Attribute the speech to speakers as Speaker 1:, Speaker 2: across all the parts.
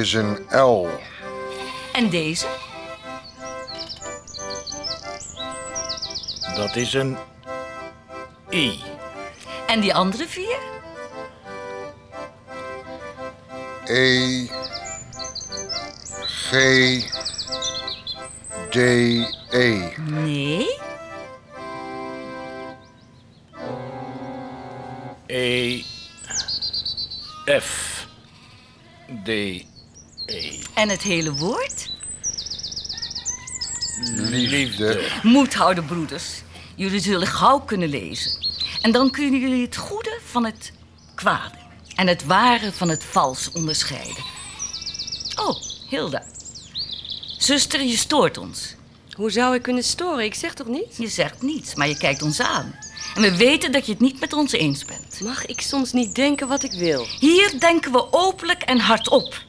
Speaker 1: is
Speaker 2: een L.
Speaker 1: En deze?
Speaker 3: Dat is een I.
Speaker 1: En die andere vier?
Speaker 2: E.
Speaker 1: hele woord?
Speaker 2: Liefde.
Speaker 1: Moed houden, broeders. Jullie zullen gauw kunnen lezen. En dan kunnen jullie het goede van het kwade. En het ware van het vals onderscheiden. Oh, Hilda. Zuster, je stoort ons.
Speaker 4: Hoe zou ik kunnen storen? Ik zeg toch niet?
Speaker 1: Je zegt niets, maar je kijkt ons aan. En we weten dat je het niet met ons eens bent.
Speaker 4: Mag ik soms niet denken wat ik wil?
Speaker 1: Hier denken we openlijk en hardop.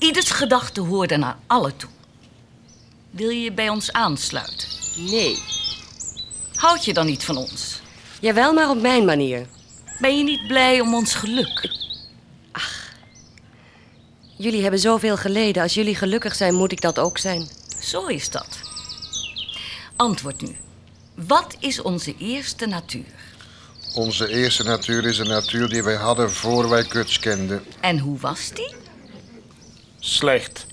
Speaker 1: Ieders gedachte hoort er naar alle toe. Wil je je bij ons aansluiten?
Speaker 4: Nee.
Speaker 1: Houd je dan niet van ons?
Speaker 4: Jawel, maar op mijn manier.
Speaker 1: Ben je niet blij om ons geluk?
Speaker 4: Jullie hebben zoveel geleden. Als jullie gelukkig zijn, moet ik dat ook zijn.
Speaker 1: Zo is dat. Antwoord nu. Wat is onze eerste natuur?
Speaker 2: Onze eerste natuur is een natuur die wij hadden voor wij kuts kenden.
Speaker 1: En hoe was die?
Speaker 3: Slecht.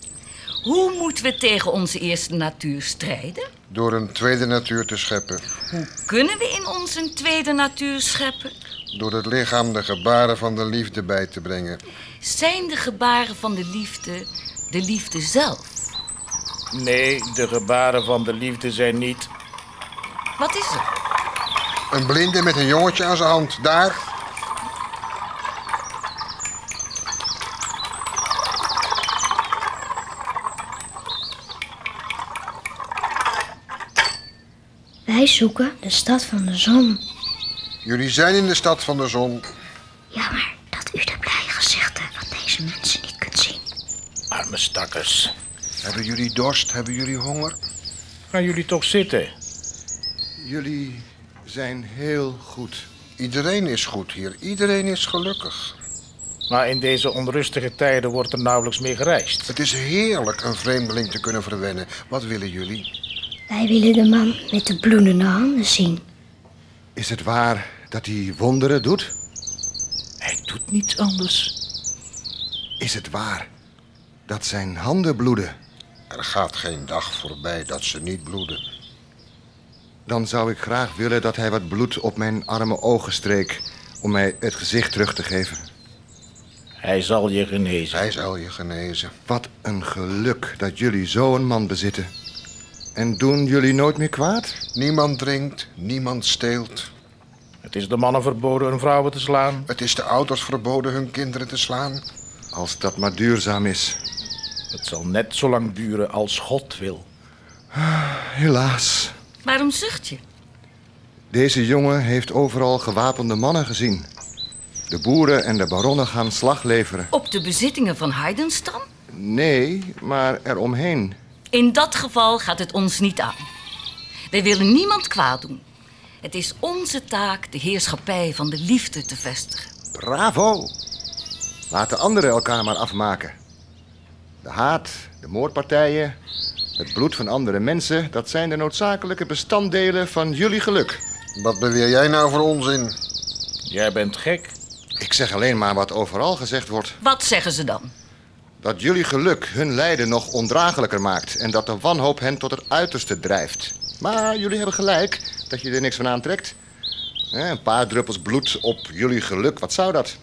Speaker 1: Hoe moeten we tegen onze eerste natuur strijden?
Speaker 2: Door een tweede natuur te scheppen.
Speaker 1: Hoe kunnen we in ons een tweede natuur scheppen?
Speaker 2: Door het lichaam de gebaren van de liefde bij te brengen.
Speaker 1: Zijn de gebaren van de liefde de liefde zelf?
Speaker 3: Nee, de gebaren van de liefde zijn niet.
Speaker 1: Wat is er?
Speaker 2: Een blinde met een jongetje aan zijn hand. Daar.
Speaker 5: Wij zoeken de stad van de zon.
Speaker 2: Jullie zijn in de stad van de zon.
Speaker 5: Jammer dat u de blije gezichten van deze mensen niet kunt zien.
Speaker 3: Arme stakkers.
Speaker 2: Hebben jullie dorst? Hebben jullie honger?
Speaker 3: Gaan jullie toch zitten?
Speaker 6: Jullie zijn heel goed.
Speaker 2: Iedereen is goed hier. Iedereen is gelukkig.
Speaker 3: Maar in deze onrustige tijden wordt er nauwelijks meer gereisd.
Speaker 2: Het is heerlijk een vreemdeling te kunnen verwennen. Wat willen jullie?
Speaker 5: Wij willen de man met de bloedende handen zien.
Speaker 6: Is het waar dat hij wonderen doet?
Speaker 3: Hij doet niets anders.
Speaker 6: Is het waar dat zijn handen bloeden?
Speaker 2: Er gaat geen dag voorbij dat ze niet bloeden.
Speaker 6: Dan zou ik graag willen dat hij wat bloed op mijn arme ogen streek... om mij het gezicht terug te geven.
Speaker 3: Hij zal je genezen.
Speaker 2: Hij zal je genezen.
Speaker 6: Wat een geluk dat jullie zo'n man bezitten. En doen jullie nooit meer kwaad?
Speaker 2: Niemand drinkt, niemand steelt.
Speaker 3: Het is de mannen verboden hun vrouwen te slaan.
Speaker 2: Het is de ouders verboden hun kinderen te slaan.
Speaker 6: Als dat maar duurzaam is.
Speaker 3: Het zal net zo lang duren als God wil.
Speaker 6: Helaas.
Speaker 1: Waarom zucht je?
Speaker 6: Deze jongen heeft overal gewapende mannen gezien. De boeren en de baronnen gaan slag leveren.
Speaker 1: Op de bezittingen van Heidenstam?
Speaker 6: Nee, maar eromheen.
Speaker 1: In dat geval gaat het ons niet aan. Wij willen niemand kwaad doen. Het is onze taak de heerschappij van de liefde te vestigen.
Speaker 6: Bravo! Laat de anderen elkaar maar afmaken. De haat, de moordpartijen, het bloed van andere mensen... dat zijn de noodzakelijke bestanddelen van jullie geluk.
Speaker 2: Wat beweer jij nou voor onzin?
Speaker 3: Jij bent gek.
Speaker 6: Ik zeg alleen maar wat overal gezegd wordt.
Speaker 1: Wat zeggen ze dan?
Speaker 6: Dat jullie geluk hun lijden nog ondraaglijker maakt... en dat de wanhoop hen tot het uiterste drijft. Maar jullie hebben gelijk dat je er niks van aantrekt. Een paar druppels bloed op jullie geluk, wat zou dat?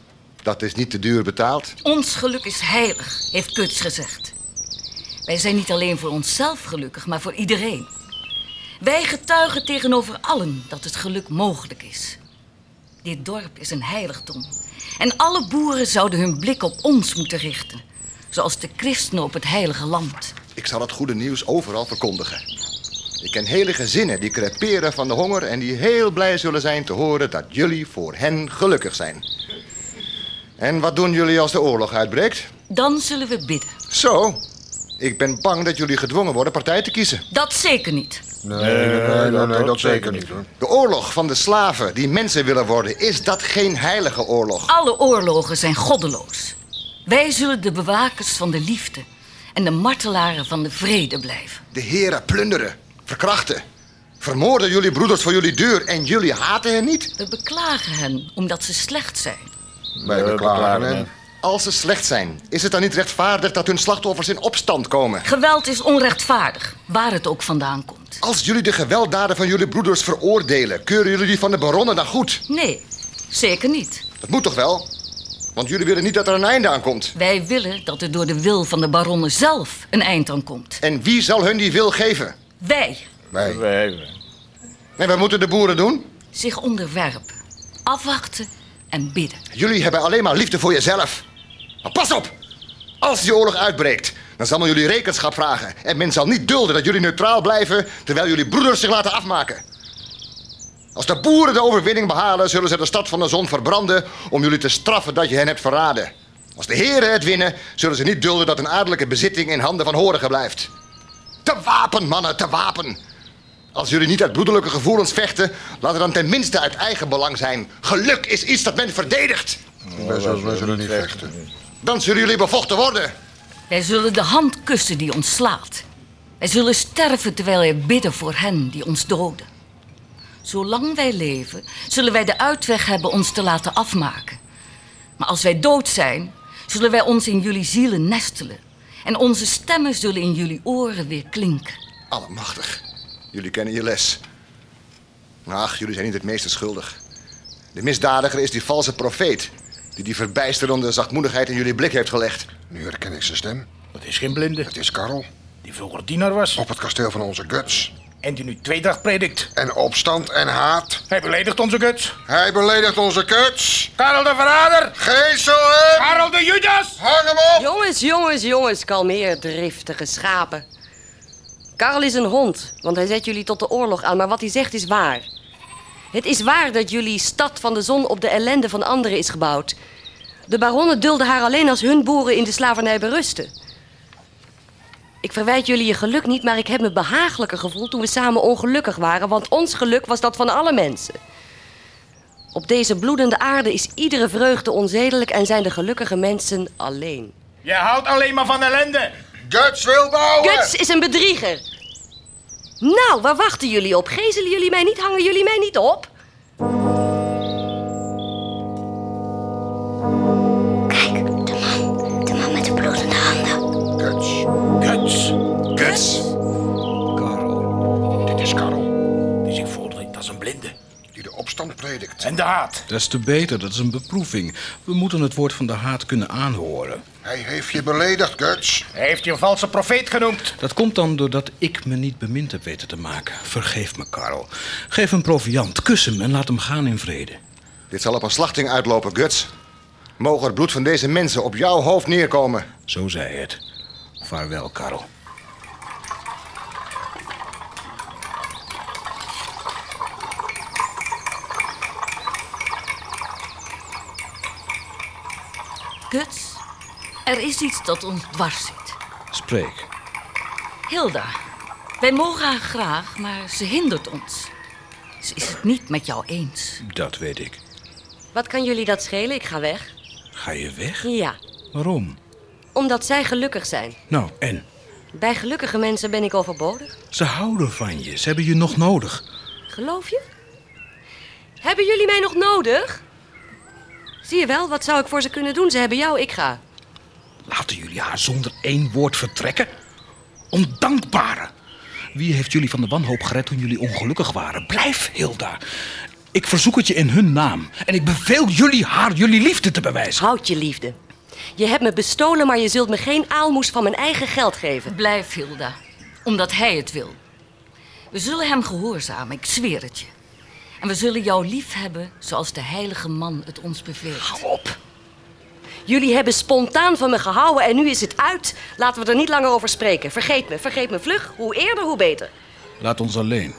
Speaker 6: Dat is niet te duur betaald.
Speaker 1: Ons geluk is heilig, heeft Kuts gezegd. Wij zijn niet alleen voor onszelf gelukkig, maar voor iedereen. Wij getuigen tegenover allen dat het geluk mogelijk is. Dit dorp is een heiligdom. En alle boeren zouden hun blik op ons moeten richten. Zoals de christenen op het heilige land.
Speaker 6: Ik zal het goede nieuws overal verkondigen. Ik ken hele gezinnen die creperen van de honger... en die heel blij zullen zijn te horen dat jullie voor hen gelukkig zijn. En wat doen jullie als de oorlog uitbreekt?
Speaker 1: Dan zullen we bidden.
Speaker 6: Zo, ik ben bang dat jullie gedwongen worden partij te kiezen.
Speaker 1: Dat zeker niet.
Speaker 2: Nee, nee, nee, nee, nee, dat zeker niet hoor.
Speaker 6: De oorlog van de slaven die mensen willen worden, is dat geen heilige oorlog?
Speaker 1: Alle oorlogen zijn goddeloos. Wij zullen de bewakers van de liefde en de martelaren van de vrede blijven.
Speaker 6: De heren plunderen, verkrachten, vermoorden jullie broeders voor jullie deur en jullie haten hen niet?
Speaker 1: We beklagen hen omdat ze slecht zijn.
Speaker 2: Wij beklagen hen.
Speaker 6: Als ze slecht zijn, is het dan niet rechtvaardig dat hun slachtoffers in opstand komen?
Speaker 1: Geweld is onrechtvaardig, waar het ook vandaan komt.
Speaker 6: Als jullie de gewelddaden van jullie broeders veroordelen, keuren jullie die van de baronnen dan goed?
Speaker 1: Nee, zeker niet.
Speaker 6: Dat moet toch wel? Want jullie willen niet dat er een einde aan komt.
Speaker 1: Wij willen dat er door de wil van de baronnen zelf een eind aan komt.
Speaker 6: En wie zal hun die wil geven?
Speaker 1: Wij
Speaker 2: Wij.
Speaker 3: Wij,
Speaker 6: En wat moeten de boeren doen?
Speaker 1: zich onderwerpen, afwachten en bidden.
Speaker 6: Jullie hebben alleen maar liefde voor jezelf. Maar pas op! Als die oorlog uitbreekt, dan zal men jullie rekenschap vragen. En men zal niet dulden dat jullie neutraal blijven terwijl jullie broeders zich laten afmaken. Als de boeren de overwinning behalen, zullen ze de stad van de zon verbranden om jullie te straffen dat je hen hebt verraden. Als de heren het winnen, zullen ze niet dulden dat een adellijke bezitting in handen van horigen blijft. Te wapen, mannen, te wapen! Als jullie niet uit broederlijke gevoelens vechten, laat het dan tenminste uit eigen belang zijn. Geluk is iets dat men verdedigt.
Speaker 2: Wij zullen, wij zullen niet vechten.
Speaker 6: Dan zullen jullie bevochten worden.
Speaker 1: Wij zullen de hand kussen die ons slaat. Wij zullen sterven terwijl wij bidden voor hen die ons doden. Zolang wij leven, zullen wij de uitweg hebben ons te laten afmaken. Maar als wij dood zijn, zullen wij ons in jullie zielen nestelen. En onze stemmen zullen in jullie oren weer klinken.
Speaker 6: Allemachtig. Jullie kennen je les. Ach, jullie zijn niet het meeste schuldig. De misdadiger is die valse profeet... die die verbijsterende zachtmoedigheid in jullie blik heeft gelegd.
Speaker 2: Nu herken ik zijn stem.
Speaker 3: dat is geen blinde.
Speaker 2: Het is Karel.
Speaker 3: Die vroeger dienaar was.
Speaker 2: Op het kasteel van onze guts.
Speaker 3: En die nu tweedracht predikt.
Speaker 2: En opstand en haat.
Speaker 3: Hij beledigt onze guts.
Speaker 2: Hij beledigt onze guts.
Speaker 3: Karel de verrader.
Speaker 2: Geesel hem!
Speaker 3: Karel de Judas.
Speaker 2: Hang hem op!
Speaker 4: Jongens, jongens, jongens, kalmeer, driftige schapen. Karel is een hond, want hij zet jullie tot de oorlog aan, maar wat hij zegt is waar. Het is waar dat jullie stad van de zon op de ellende van anderen is gebouwd. De baronnen dulden haar alleen als hun boeren in de slavernij berusten. Ik verwijt jullie je geluk niet, maar ik heb me behagelijker gevoeld toen we samen ongelukkig waren, want ons geluk was dat van alle mensen. Op deze bloedende aarde is iedere vreugde onzedelijk en zijn de gelukkige mensen alleen.
Speaker 3: Je houdt alleen maar van ellende.
Speaker 2: Guts wil bouwen!
Speaker 4: Guts is een bedrieger. Nou, waar wachten jullie op? Gezelen jullie mij niet? Hangen jullie mij niet op?
Speaker 2: Guts.
Speaker 3: Guts.
Speaker 6: Guts!
Speaker 2: Dit is Karel.
Speaker 3: Die zich voortdringt als een blinde.
Speaker 2: Die de opstand predikt.
Speaker 3: En de haat.
Speaker 7: Des te beter, dat is een beproeving. We moeten het woord van de haat kunnen aanhoren.
Speaker 2: Hij heeft je beledigd, Guts.
Speaker 3: Hij heeft je een valse profeet genoemd.
Speaker 7: Dat komt dan doordat ik me niet bemind heb weten te maken. Vergeef me, Karel. Geef hem proviand, kus hem en laat hem gaan in vrede.
Speaker 6: Dit zal op een slachting uitlopen, Guts. Mogen het bloed van deze mensen op jouw hoofd neerkomen.
Speaker 7: Zo zei het. Vaarwel, Karel.
Speaker 1: Guts, er is iets dat ons dwars zit.
Speaker 7: Spreek.
Speaker 1: Hilda, wij mogen haar graag, maar ze hindert ons. Ze is het niet met jou eens.
Speaker 7: Dat weet ik.
Speaker 4: Wat kan jullie dat schelen? Ik ga weg.
Speaker 7: Ga je weg?
Speaker 4: Ja,
Speaker 7: Waarom?
Speaker 4: Omdat zij gelukkig zijn.
Speaker 7: Nou, en?
Speaker 4: Bij gelukkige mensen ben ik overbodig.
Speaker 7: Ze houden van je. Ze hebben je nog nodig.
Speaker 4: Geloof je? Hebben jullie mij nog nodig? Zie je wel, wat zou ik voor ze kunnen doen? Ze hebben jou, ik ga.
Speaker 7: Laten jullie haar zonder één woord vertrekken? Ondankbare! Wie heeft jullie van de wanhoop gered toen jullie ongelukkig waren? Blijf, Hilda. Ik verzoek het je in hun naam. En ik beveel jullie haar jullie liefde te bewijzen.
Speaker 4: Houd je liefde. Je hebt me bestolen, maar je zult me geen aalmoes van mijn eigen geld geven.
Speaker 1: Blijf, Hilda, omdat hij het wil. We zullen hem gehoorzamen, ik zweer het je. En we zullen jou lief hebben zoals de heilige man het ons beveelt.
Speaker 4: Hou op. Jullie hebben spontaan van me gehouden en nu is het uit. Laten we er niet langer over spreken. Vergeet me, vergeet me vlug. Hoe eerder, hoe beter.
Speaker 7: Laat ons alleen.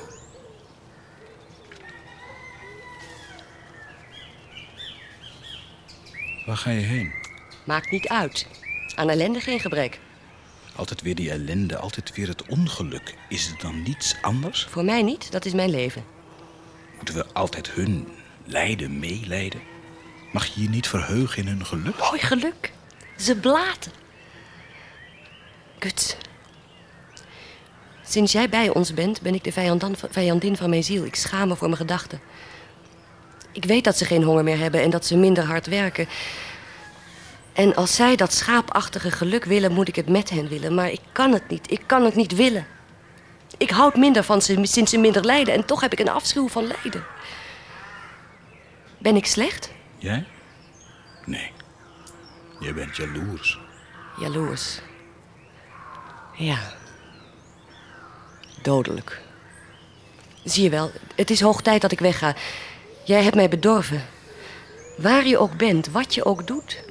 Speaker 7: Waar ga je heen?
Speaker 4: Maakt niet uit. Aan ellende geen gebrek.
Speaker 7: Altijd weer die ellende, altijd weer het ongeluk. Is het dan niets anders?
Speaker 4: Voor mij niet, dat is mijn leven.
Speaker 7: Moeten we altijd hun lijden meelijden? Mag je je niet verheugen in hun geluk?
Speaker 4: Mooi geluk. Ze blaten. Guts. Sinds jij bij ons bent, ben ik de vijandin van mijn ziel. Ik schaam me voor mijn gedachten. Ik weet dat ze geen honger meer hebben en dat ze minder hard werken. En als zij dat schaapachtige geluk willen, moet ik het met hen willen. Maar ik kan het niet. Ik kan het niet willen. Ik houd minder van ze sinds ze minder lijden. En toch heb ik een afschuw van lijden. Ben ik slecht?
Speaker 7: Jij? Nee. Je bent jaloers.
Speaker 4: Jaloers. Ja. Dodelijk. Zie je wel, het is hoog tijd dat ik wegga. Jij hebt mij bedorven. Waar je ook bent, wat je ook doet,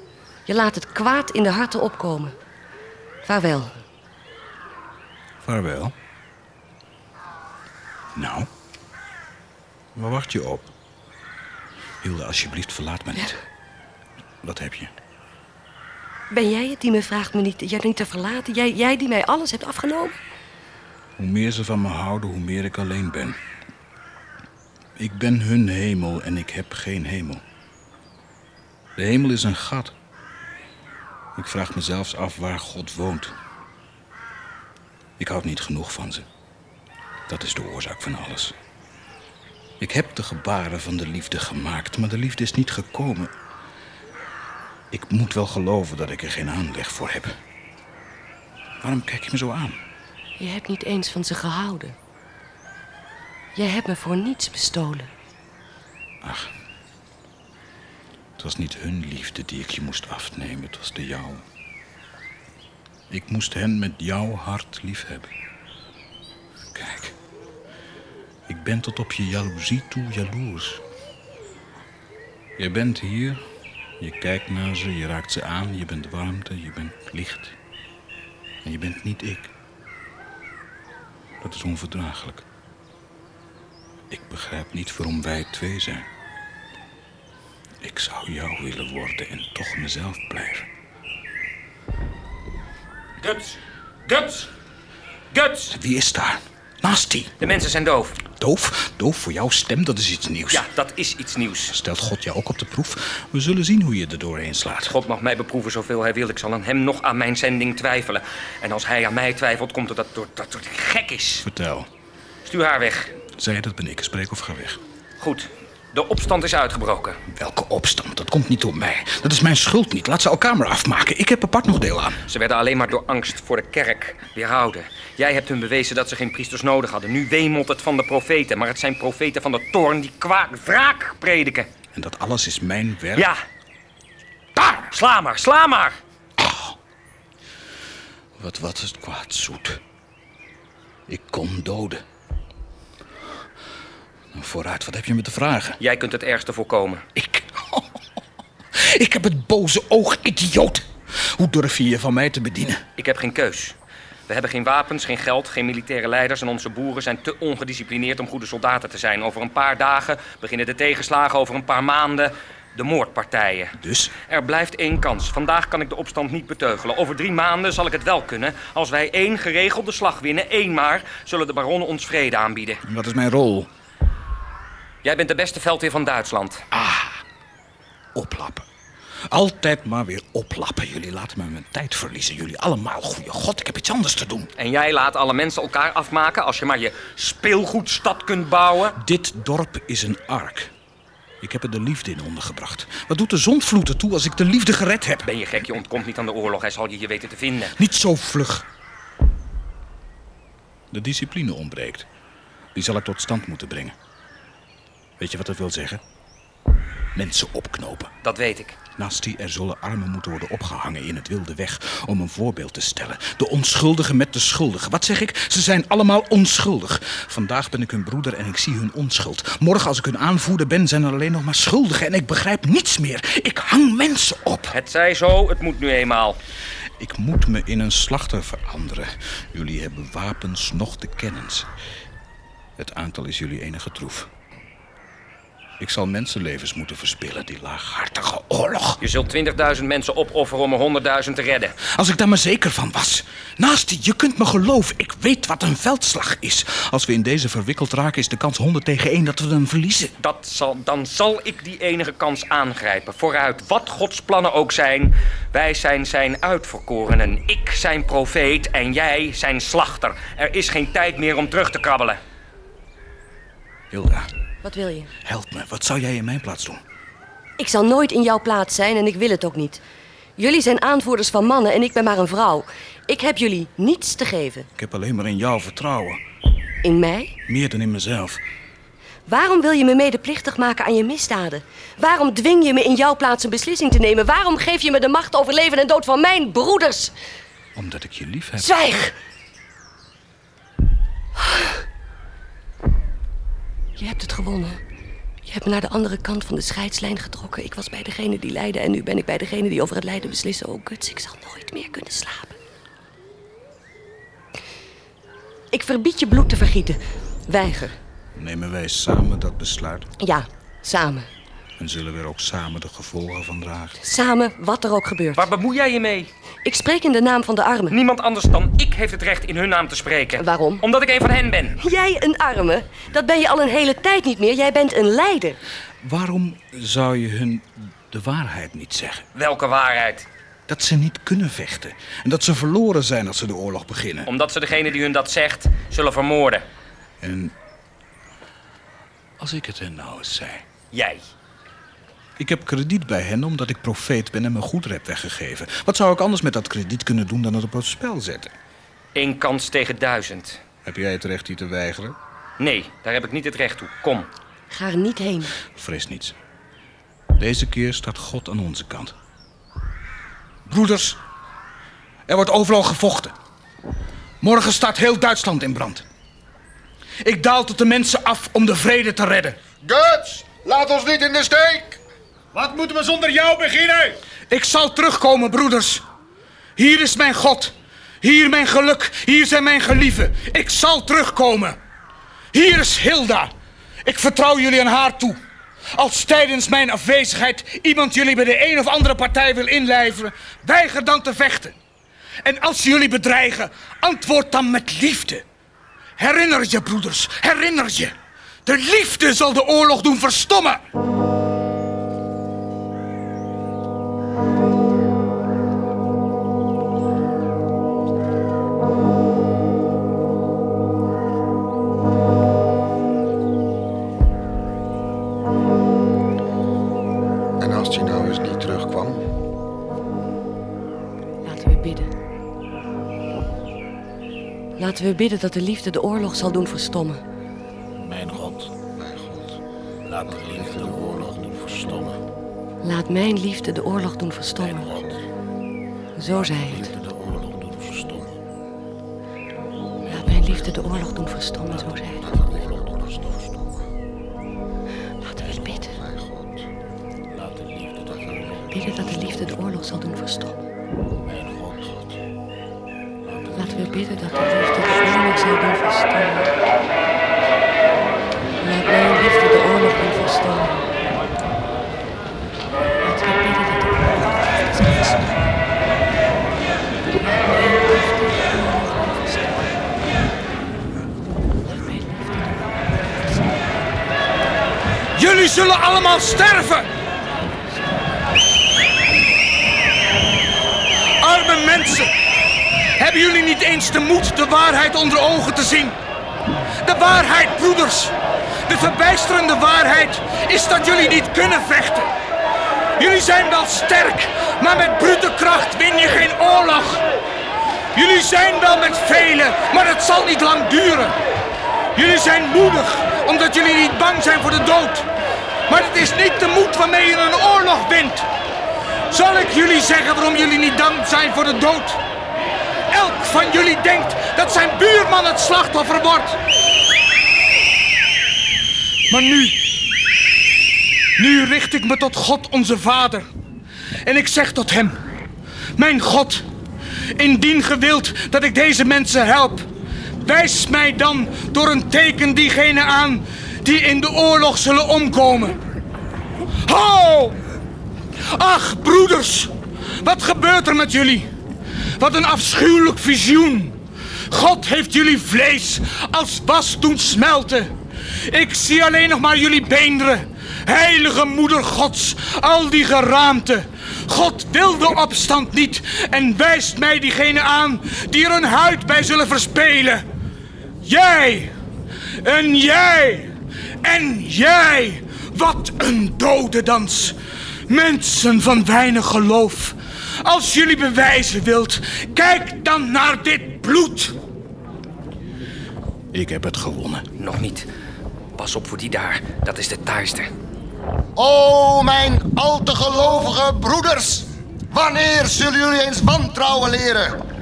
Speaker 4: je laat het kwaad in de harten opkomen. Vaarwel.
Speaker 7: Vaarwel. Nou, waar wacht je op? Hilde, alsjeblieft, verlaat me niet. Wat heb je?
Speaker 4: Ben jij het die me vraagt me niet, jij niet te verlaten? Jij, jij die mij alles hebt afgenomen?
Speaker 7: Hoe meer ze van me houden, hoe meer ik alleen ben. Ik ben hun hemel en ik heb geen hemel. De hemel is een gat. Ik vraag me zelfs af waar God woont. Ik houd niet genoeg van ze. Dat is de oorzaak van alles. Ik heb de gebaren van de liefde gemaakt, maar de liefde is niet gekomen. Ik moet wel geloven dat ik er geen aanleg voor heb. Waarom kijk je me zo aan?
Speaker 4: Je hebt niet eens van ze gehouden. Jij hebt me voor niets bestolen.
Speaker 7: Ach, was niet hun liefde die ik je moest afnemen, het was de jouwe. Ik moest hen met jouw hart liefhebben. Kijk, ik ben tot op je jaloezie toe jaloers. Je bent hier, je kijkt naar ze, je raakt ze aan, je bent warmte, je bent licht. En je bent niet ik. Dat is onverdraaglijk. Ik begrijp niet waarom wij twee zijn. Ik zou jou willen worden en toch mezelf blijven.
Speaker 8: Guts! Guts! Guts!
Speaker 7: Wie is daar? Nasty.
Speaker 8: De mensen zijn doof.
Speaker 7: Doof? Doof voor jouw stem, dat is iets nieuws.
Speaker 8: Ja, dat is iets nieuws.
Speaker 7: Stelt God jou ook op de proef? We zullen zien hoe je er doorheen slaat.
Speaker 8: God mag mij beproeven zoveel hij wil. Ik zal aan hem nog aan mijn zending twijfelen. En als hij aan mij twijfelt, komt het dat door, dat gek is.
Speaker 7: Vertel.
Speaker 8: Stuur haar weg.
Speaker 7: Zij, dat ben ik. Spreek of ga weg.
Speaker 8: Goed. De opstand is uitgebroken.
Speaker 7: Welke opstand? Dat komt niet door mij. Dat is mijn schuld niet. Laat ze elkaar maar afmaken. Ik heb er part nog deel aan.
Speaker 8: Ze werden alleen maar door angst voor de kerk weerhouden. Jij hebt hun bewezen dat ze geen priesters nodig hadden. Nu wemelt het van de profeten. Maar het zijn profeten van de toorn die kwaad wraak prediken.
Speaker 7: En dat alles is mijn werk?
Speaker 8: Ja. Daar! Sla maar, sla maar!
Speaker 7: Wat wat is het kwaad zoet. Ik kon doden. Vooruit, wat heb je me te vragen?
Speaker 8: Jij kunt het ergste voorkomen.
Speaker 7: Ik. Ik heb het boze oog, idioot. Hoe durf je je van mij te bedienen?
Speaker 8: Ik heb geen keus. We hebben geen wapens, geen geld, geen militaire leiders en onze boeren zijn te ongedisciplineerd om goede soldaten te zijn. Over een paar dagen beginnen de tegenslagen, over een paar maanden de moordpartijen.
Speaker 7: Dus?
Speaker 8: Er blijft één kans. Vandaag kan ik de opstand niet beteugelen. Over drie maanden zal ik het wel kunnen. Als wij één geregelde slag winnen, één maar, zullen de baronnen ons vrede aanbieden.
Speaker 7: Wat is mijn rol?
Speaker 8: Jij bent de beste veldheer van Duitsland.
Speaker 7: Oplappen. Altijd maar weer oplappen. Jullie laten me mijn tijd verliezen. Jullie allemaal. Goeie god, ik heb iets anders te doen.
Speaker 8: En jij laat alle mensen elkaar afmaken als je maar je speelgoedstad kunt bouwen.
Speaker 7: Dit dorp is een ark. Ik heb er de liefde in ondergebracht. Wat doet de zondvloed ertoe als ik de liefde gered heb?
Speaker 8: Ben je gek, je ontkomt niet aan de oorlog. Hij zal je hier weten te vinden.
Speaker 7: Niet zo vlug. De discipline ontbreekt. Die zal ik tot stand moeten brengen. Weet je wat dat wil zeggen? Mensen opknopen.
Speaker 8: Dat weet ik.
Speaker 7: Nasty, er zullen armen moeten worden opgehangen in het wilde weg om een voorbeeld te stellen. De onschuldigen met de schuldigen. Wat zeg ik? Ze zijn allemaal onschuldig. Vandaag ben ik hun broeder en ik zie hun onschuld. Morgen als ik hun aanvoerder ben, zijn er alleen nog maar schuldigen en ik begrijp niets meer. Ik hang mensen op.
Speaker 8: Het zij zo, het moet nu eenmaal.
Speaker 7: Ik moet me in een slachter veranderen. Jullie hebben wapens nog de kennens. Het aantal is jullie enige troef.
Speaker 3: Ik zal mensenlevens moeten verspillen, die laaghartige oorlog.
Speaker 8: Je zult 20.000 mensen opofferen om er 100.000 te redden.
Speaker 3: Als ik daar maar zeker van was. Naast je kunt me geloven. Ik weet wat een veldslag is. Als we in deze verwikkeld raken, is de kans 100 tegen 1 dat we hem verliezen.
Speaker 8: Dat zal, dan zal ik die enige kans aangrijpen. Vooruit, wat Gods plannen ook zijn. Wij zijn zijn uitverkorenen. Ik zijn profeet en jij zijn slachter. Er is geen tijd meer om terug te krabbelen.
Speaker 3: Hilda,
Speaker 4: Wat wil je?
Speaker 3: help me. Wat zou jij in mijn plaats doen?
Speaker 4: Ik zal nooit in jouw plaats zijn en ik wil het ook niet. Jullie zijn aanvoerders van mannen en ik ben maar een vrouw. Ik heb jullie niets te geven.
Speaker 3: Ik heb alleen maar in jou vertrouwen.
Speaker 4: In mij?
Speaker 3: Meer dan in mezelf.
Speaker 4: Waarom wil je me medeplichtig maken aan je misdaden? Waarom dwing je me in jouw plaats een beslissing te nemen? Waarom geef je me de macht over leven en dood van mijn broeders?
Speaker 3: Omdat ik je lief heb.
Speaker 4: Zwijg! Je hebt het gewonnen. Je hebt me naar de andere kant van de scheidslijn getrokken. Ik was bij degene die lijden en nu ben ik bij degene die over het lijden beslissen. Oh, Guts, ik zal nooit meer kunnen slapen. Ik verbied je bloed te vergieten. Weiger.
Speaker 3: Nemen wij samen dat besluit
Speaker 4: Ja, samen.
Speaker 3: En zullen we er ook samen de gevolgen van dragen.
Speaker 4: Samen, wat er ook gebeurt.
Speaker 8: Waar bemoei jij je mee?
Speaker 4: Ik spreek in de naam van de armen.
Speaker 8: Niemand anders dan ik heeft het recht in hun naam te spreken.
Speaker 4: Waarom?
Speaker 8: Omdat ik een van hen ben.
Speaker 4: Jij een arme? Dat ben je al een hele tijd niet meer. Jij bent een leider.
Speaker 3: Waarom zou je hun de waarheid niet zeggen?
Speaker 8: Welke waarheid?
Speaker 3: Dat ze niet kunnen vechten. En dat ze verloren zijn als ze de oorlog beginnen.
Speaker 8: Omdat ze degene die hun dat zegt, zullen vermoorden.
Speaker 3: En als ik het hen nou eens zei.
Speaker 8: Jij.
Speaker 3: Ik heb krediet bij hen omdat ik profeet ben en mijn goed heb weggegeven. Wat zou ik anders met dat krediet kunnen doen dan het op het spel zetten?
Speaker 8: Eén kans tegen duizend.
Speaker 3: Heb jij het recht die te weigeren?
Speaker 8: Nee, daar heb ik niet het recht toe. Kom.
Speaker 4: Ga er niet heen.
Speaker 3: Vrees niets. Deze keer staat God aan onze kant. Broeders, er wordt overal gevochten. Morgen staat heel Duitsland in brand. Ik daal tot de mensen af om de vrede te redden.
Speaker 2: Guts, laat ons niet in de steek!
Speaker 7: Wat moeten we zonder jou beginnen?
Speaker 3: Ik zal terugkomen, broeders. Hier is mijn God. Hier mijn geluk. Hier zijn mijn gelieven. Ik zal terugkomen. Hier is Hilda. Ik vertrouw jullie aan haar toe. Als tijdens mijn afwezigheid iemand jullie bij de een of andere partij wil inlijveren, weiger dan te vechten. En als ze jullie bedreigen, antwoord dan met liefde. Herinner je, broeders, herinner je. De liefde zal de oorlog doen verstommen.
Speaker 4: Laten we bidden dat de liefde de oorlog zal doen verstommen.
Speaker 7: Mijn God. Mijn God. Laat de liefde de oorlog doen verstommen.
Speaker 4: Laat mijn liefde de oorlog doen verstommen.
Speaker 7: God.
Speaker 4: Zo zei het.
Speaker 7: Liefde de oorlog doen verstommen.
Speaker 4: Laat mijn liefde de oorlog doen verstommen. Zo zei het. Laten we bidden.
Speaker 2: Mijn God.
Speaker 7: Laat de liefde de oorlog.
Speaker 4: Bidden dat de liefde de oorlog zal doen verstommen.
Speaker 3: Allemaal sterven! Arme mensen! Hebben jullie niet eens de moed de waarheid onder ogen te zien? De waarheid, broeders! De verbijsterende waarheid is dat jullie niet kunnen vechten. Jullie zijn wel sterk, maar met brute kracht win je geen oorlog. Jullie zijn wel met velen, maar het zal niet lang duren. Jullie zijn moedig, omdat jullie niet bang zijn voor de dood. Maar het is niet de moed waarmee je een oorlog wint. Zal ik jullie zeggen waarom jullie niet bang zijn voor de dood? Elk van jullie denkt dat zijn buurman het slachtoffer wordt. Maar nu, nu richt ik me tot God onze Vader. En ik zeg tot hem, mijn God, indien gewild dat ik deze mensen help, wijs mij dan door een teken diegene aan die in de oorlog zullen omkomen. Ho! Ach, broeders, wat gebeurt er met jullie? Wat een afschuwelijk visioen. God heeft jullie vlees als was doen smelten. Ik zie alleen nog maar jullie beenderen. Heilige moeder Gods, al die geraamte. God wil de opstand niet en wijst mij diegene aan die er hun huid bij zullen verspelen. Jij en jij en jij. Wat een dodendans. Mensen van weinig geloof. Als jullie bewijzen wilt, kijk dan naar dit bloed. Ik heb het gewonnen.
Speaker 8: Nog niet. Pas op voor die daar. Dat is de taaiste.
Speaker 6: O, mijn al te gelovige broeders. Wanneer zullen jullie eens wantrouwen leren?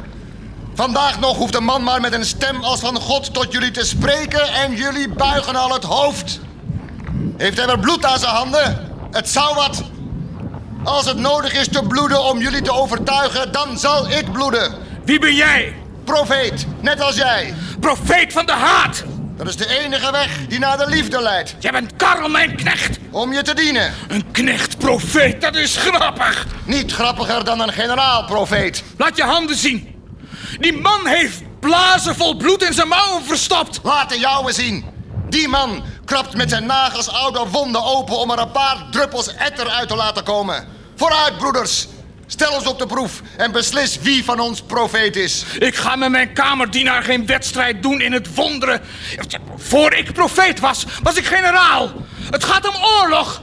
Speaker 6: Vandaag nog hoeft een man maar met een stem als van God tot jullie te spreken en jullie buigen al het hoofd. Heeft hij weer bloed aan zijn handen? Het zou wat. Als het nodig is te bloeden om jullie te overtuigen, dan zal ik bloeden.
Speaker 3: Wie ben jij?
Speaker 6: Profeet, net als jij.
Speaker 3: Profeet van de haat.
Speaker 6: Dat is de enige weg die naar de liefde leidt.
Speaker 3: Jij bent Karel, mijn knecht.
Speaker 6: Om je te dienen.
Speaker 3: Een knecht profeet, dat is grappig.
Speaker 6: Niet grappiger dan een generaal-profeet.
Speaker 3: Laat je handen zien. Die man heeft blazen vol bloed in zijn mouwen verstopt.
Speaker 6: Laat de jouwe zien. Die man krabt met zijn nagels oude wonden open om er een paar druppels etter uit te laten komen. Vooruit, broeders. Stel ons op de proef en beslis wie van ons profeet is.
Speaker 3: Ik ga met mijn kamerdienaar geen wedstrijd doen in het wonderen. Voor ik profeet was, was ik generaal. Het gaat om oorlog.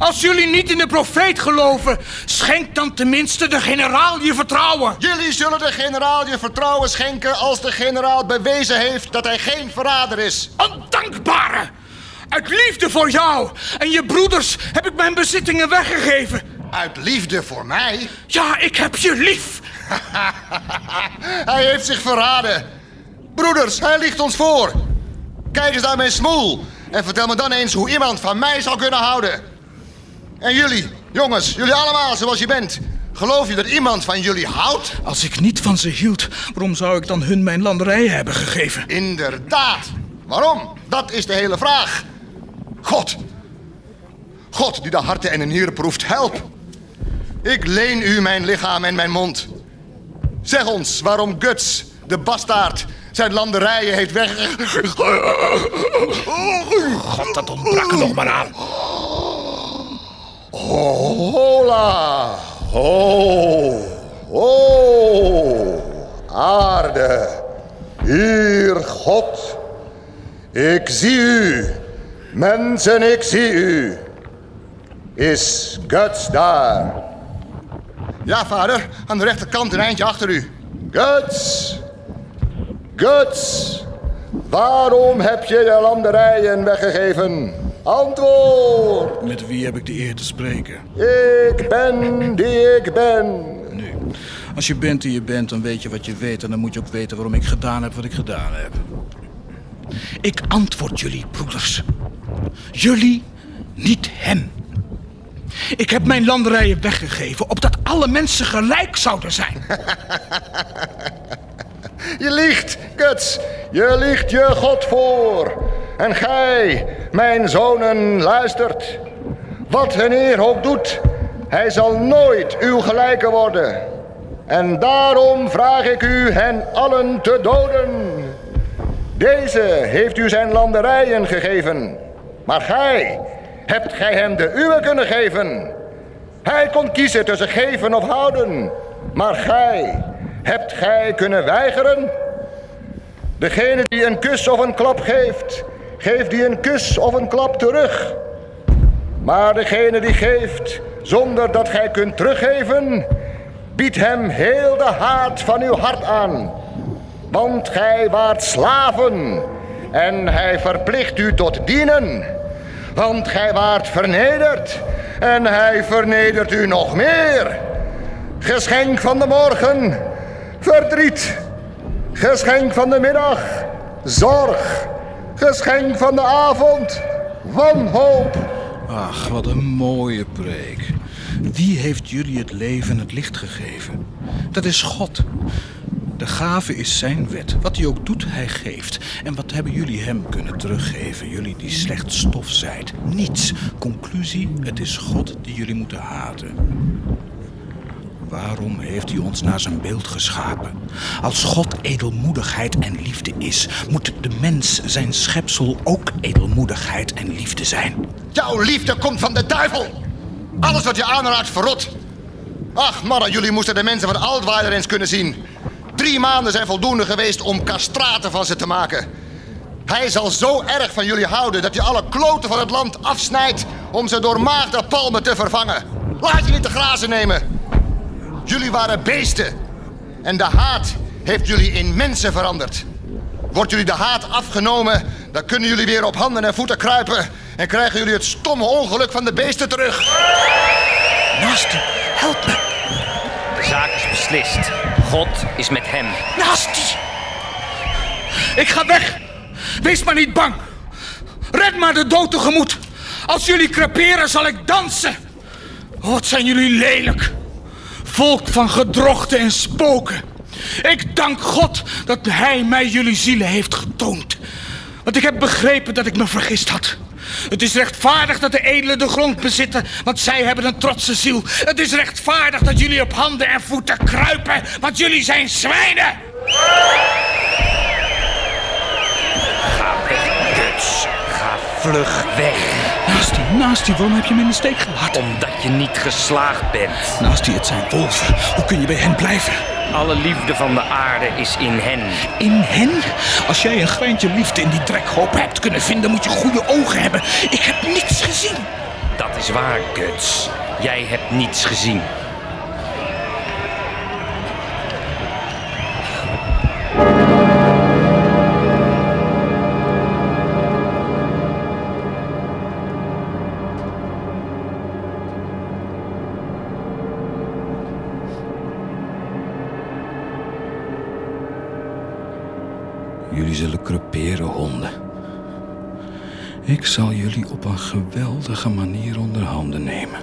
Speaker 3: Als jullie niet in de profeet geloven, schenk dan tenminste de generaal je vertrouwen.
Speaker 6: Jullie zullen de generaal je vertrouwen schenken als de generaal bewezen heeft dat hij geen verrader is.
Speaker 3: Ondankbare! Uit liefde voor jou en je broeders heb ik mijn bezittingen weggegeven.
Speaker 6: Uit liefde voor mij?
Speaker 3: Ja, ik heb je lief.
Speaker 6: hij heeft zich verraden. Broeders, hij ligt ons voor. Kijk eens naar mijn smoel en vertel me dan eens hoe iemand van mij zou kunnen houden. En jullie, jongens, jullie allemaal zoals je bent. Geloof je dat iemand van jullie houdt?
Speaker 3: Als ik niet van ze hield, waarom zou ik dan hun mijn landerij hebben gegeven?
Speaker 6: Inderdaad. Waarom? Dat is de hele vraag. God. God die de harten en de nieren proeft, help. Ik leen u mijn lichaam en mijn mond. Zeg ons waarom Guts, de bastaard, zijn landerijen heeft weg...
Speaker 3: God, dat ontbrak er nog maar aan.
Speaker 6: Hola. Ho. Ho. Aarde. Hier, God. Ik zie u. Mensen, ik zie u. Is Guts daar? Ja, vader. Aan de rechterkant een eindje achter u. Guts. Guts. Waarom heb je je landerijen weggegeven? Antwoord.
Speaker 3: Met wie heb ik de eer te spreken?
Speaker 6: Ik ben die ik ben.
Speaker 3: Nu, als je bent die je bent, dan weet je wat je weet... en dan moet je ook weten waarom ik gedaan heb wat ik gedaan heb. Ik antwoord jullie, broeders. Jullie, niet hem. Ik heb mijn landerijen weggegeven, opdat alle mensen gelijk zouden zijn.
Speaker 6: Je liegt, Guts. Je liegt je God voor. En gij, mijn zonen, luistert. Wat een eer ook doet, hij zal nooit uw gelijke worden. En daarom vraag ik u hen allen te doden. Deze heeft u zijn landerijen gegeven. Maar gij, hebt gij hem de uwe kunnen geven? Hij kon kiezen tussen geven of houden. Maar gij, hebt gij kunnen weigeren? Degene die een kus of een klap geeft, geeft die een kus of een klap terug. Maar degene die geeft zonder dat gij kunt teruggeven, biedt hem heel de haat van uw hart aan. Want gij waart slaven en hij verplicht u tot dienen. Want gij waart vernederd en hij vernedert u nog meer. Geschenk van de morgen, verdriet. Geschenk van de middag, zorg. Geschenk van de avond, wanhoop.
Speaker 3: Ach, wat een mooie preek. Wie heeft jullie het leven en het licht gegeven? Dat is God.
Speaker 7: De gave is zijn wet. Wat hij ook doet, hij geeft. En wat hebben jullie hem kunnen teruggeven? Jullie die slecht stof zijt. Niets. Conclusie, het is God die jullie moeten haten. Waarom heeft hij ons naar zijn beeld geschapen? Als God edelmoedigheid en liefde is, moet de mens zijn schepsel ook edelmoedigheid en liefde zijn.
Speaker 6: Jouw liefde komt van de duivel. Alles wat je aanraakt verrot. Ach, mannen, jullie moesten de mensen van Altweiler eens kunnen zien. Drie maanden zijn voldoende geweest om castraten van ze te maken. Hij zal zo erg van jullie houden dat hij alle kloten van het land afsnijdt om ze door maagdenpalmen te vervangen. Laat je niet te grazen nemen. Jullie waren beesten. En de haat heeft jullie in mensen veranderd. Wordt jullie de haat afgenomen, dan kunnen jullie weer op handen en voeten kruipen en krijgen jullie het stomme ongeluk van de beesten terug.
Speaker 7: Nasty, help me.
Speaker 8: De zaak is beslist. God is met hem.
Speaker 7: Nasty! Ik ga weg. Wees maar niet bang. Red maar de dood tegemoet. Als jullie creperen, zal ik dansen. Oh, wat zijn jullie lelijk. Volk van gedrochten en spoken. Ik dank God dat Hij mij jullie zielen heeft getoond. Want ik heb begrepen dat ik me vergist had. Het is rechtvaardig dat de edelen de grond bezitten, want zij hebben een trotse ziel. Het is rechtvaardig dat jullie op handen en voeten kruipen, want jullie zijn zwijnen.
Speaker 8: Ga weg, Guts. Ga vlug weg.
Speaker 7: Nasty, Nasty, waarom heb je me in de steek gelaten?
Speaker 8: Omdat je niet geslaagd bent.
Speaker 7: Nasty, het zijn wolven. Hoe kun je bij hen blijven?
Speaker 8: Alle liefde van de aarde is in hen.
Speaker 7: In hen? Als jij een greintje liefde in die drekhoop hebt kunnen vinden, moet je goede ogen hebben. Ik heb niets gezien.
Speaker 8: Dat is waar, Guts. Jij hebt niets gezien.
Speaker 7: Zullen creperen, honden. Ik zal jullie op een geweldige manier onder handen nemen.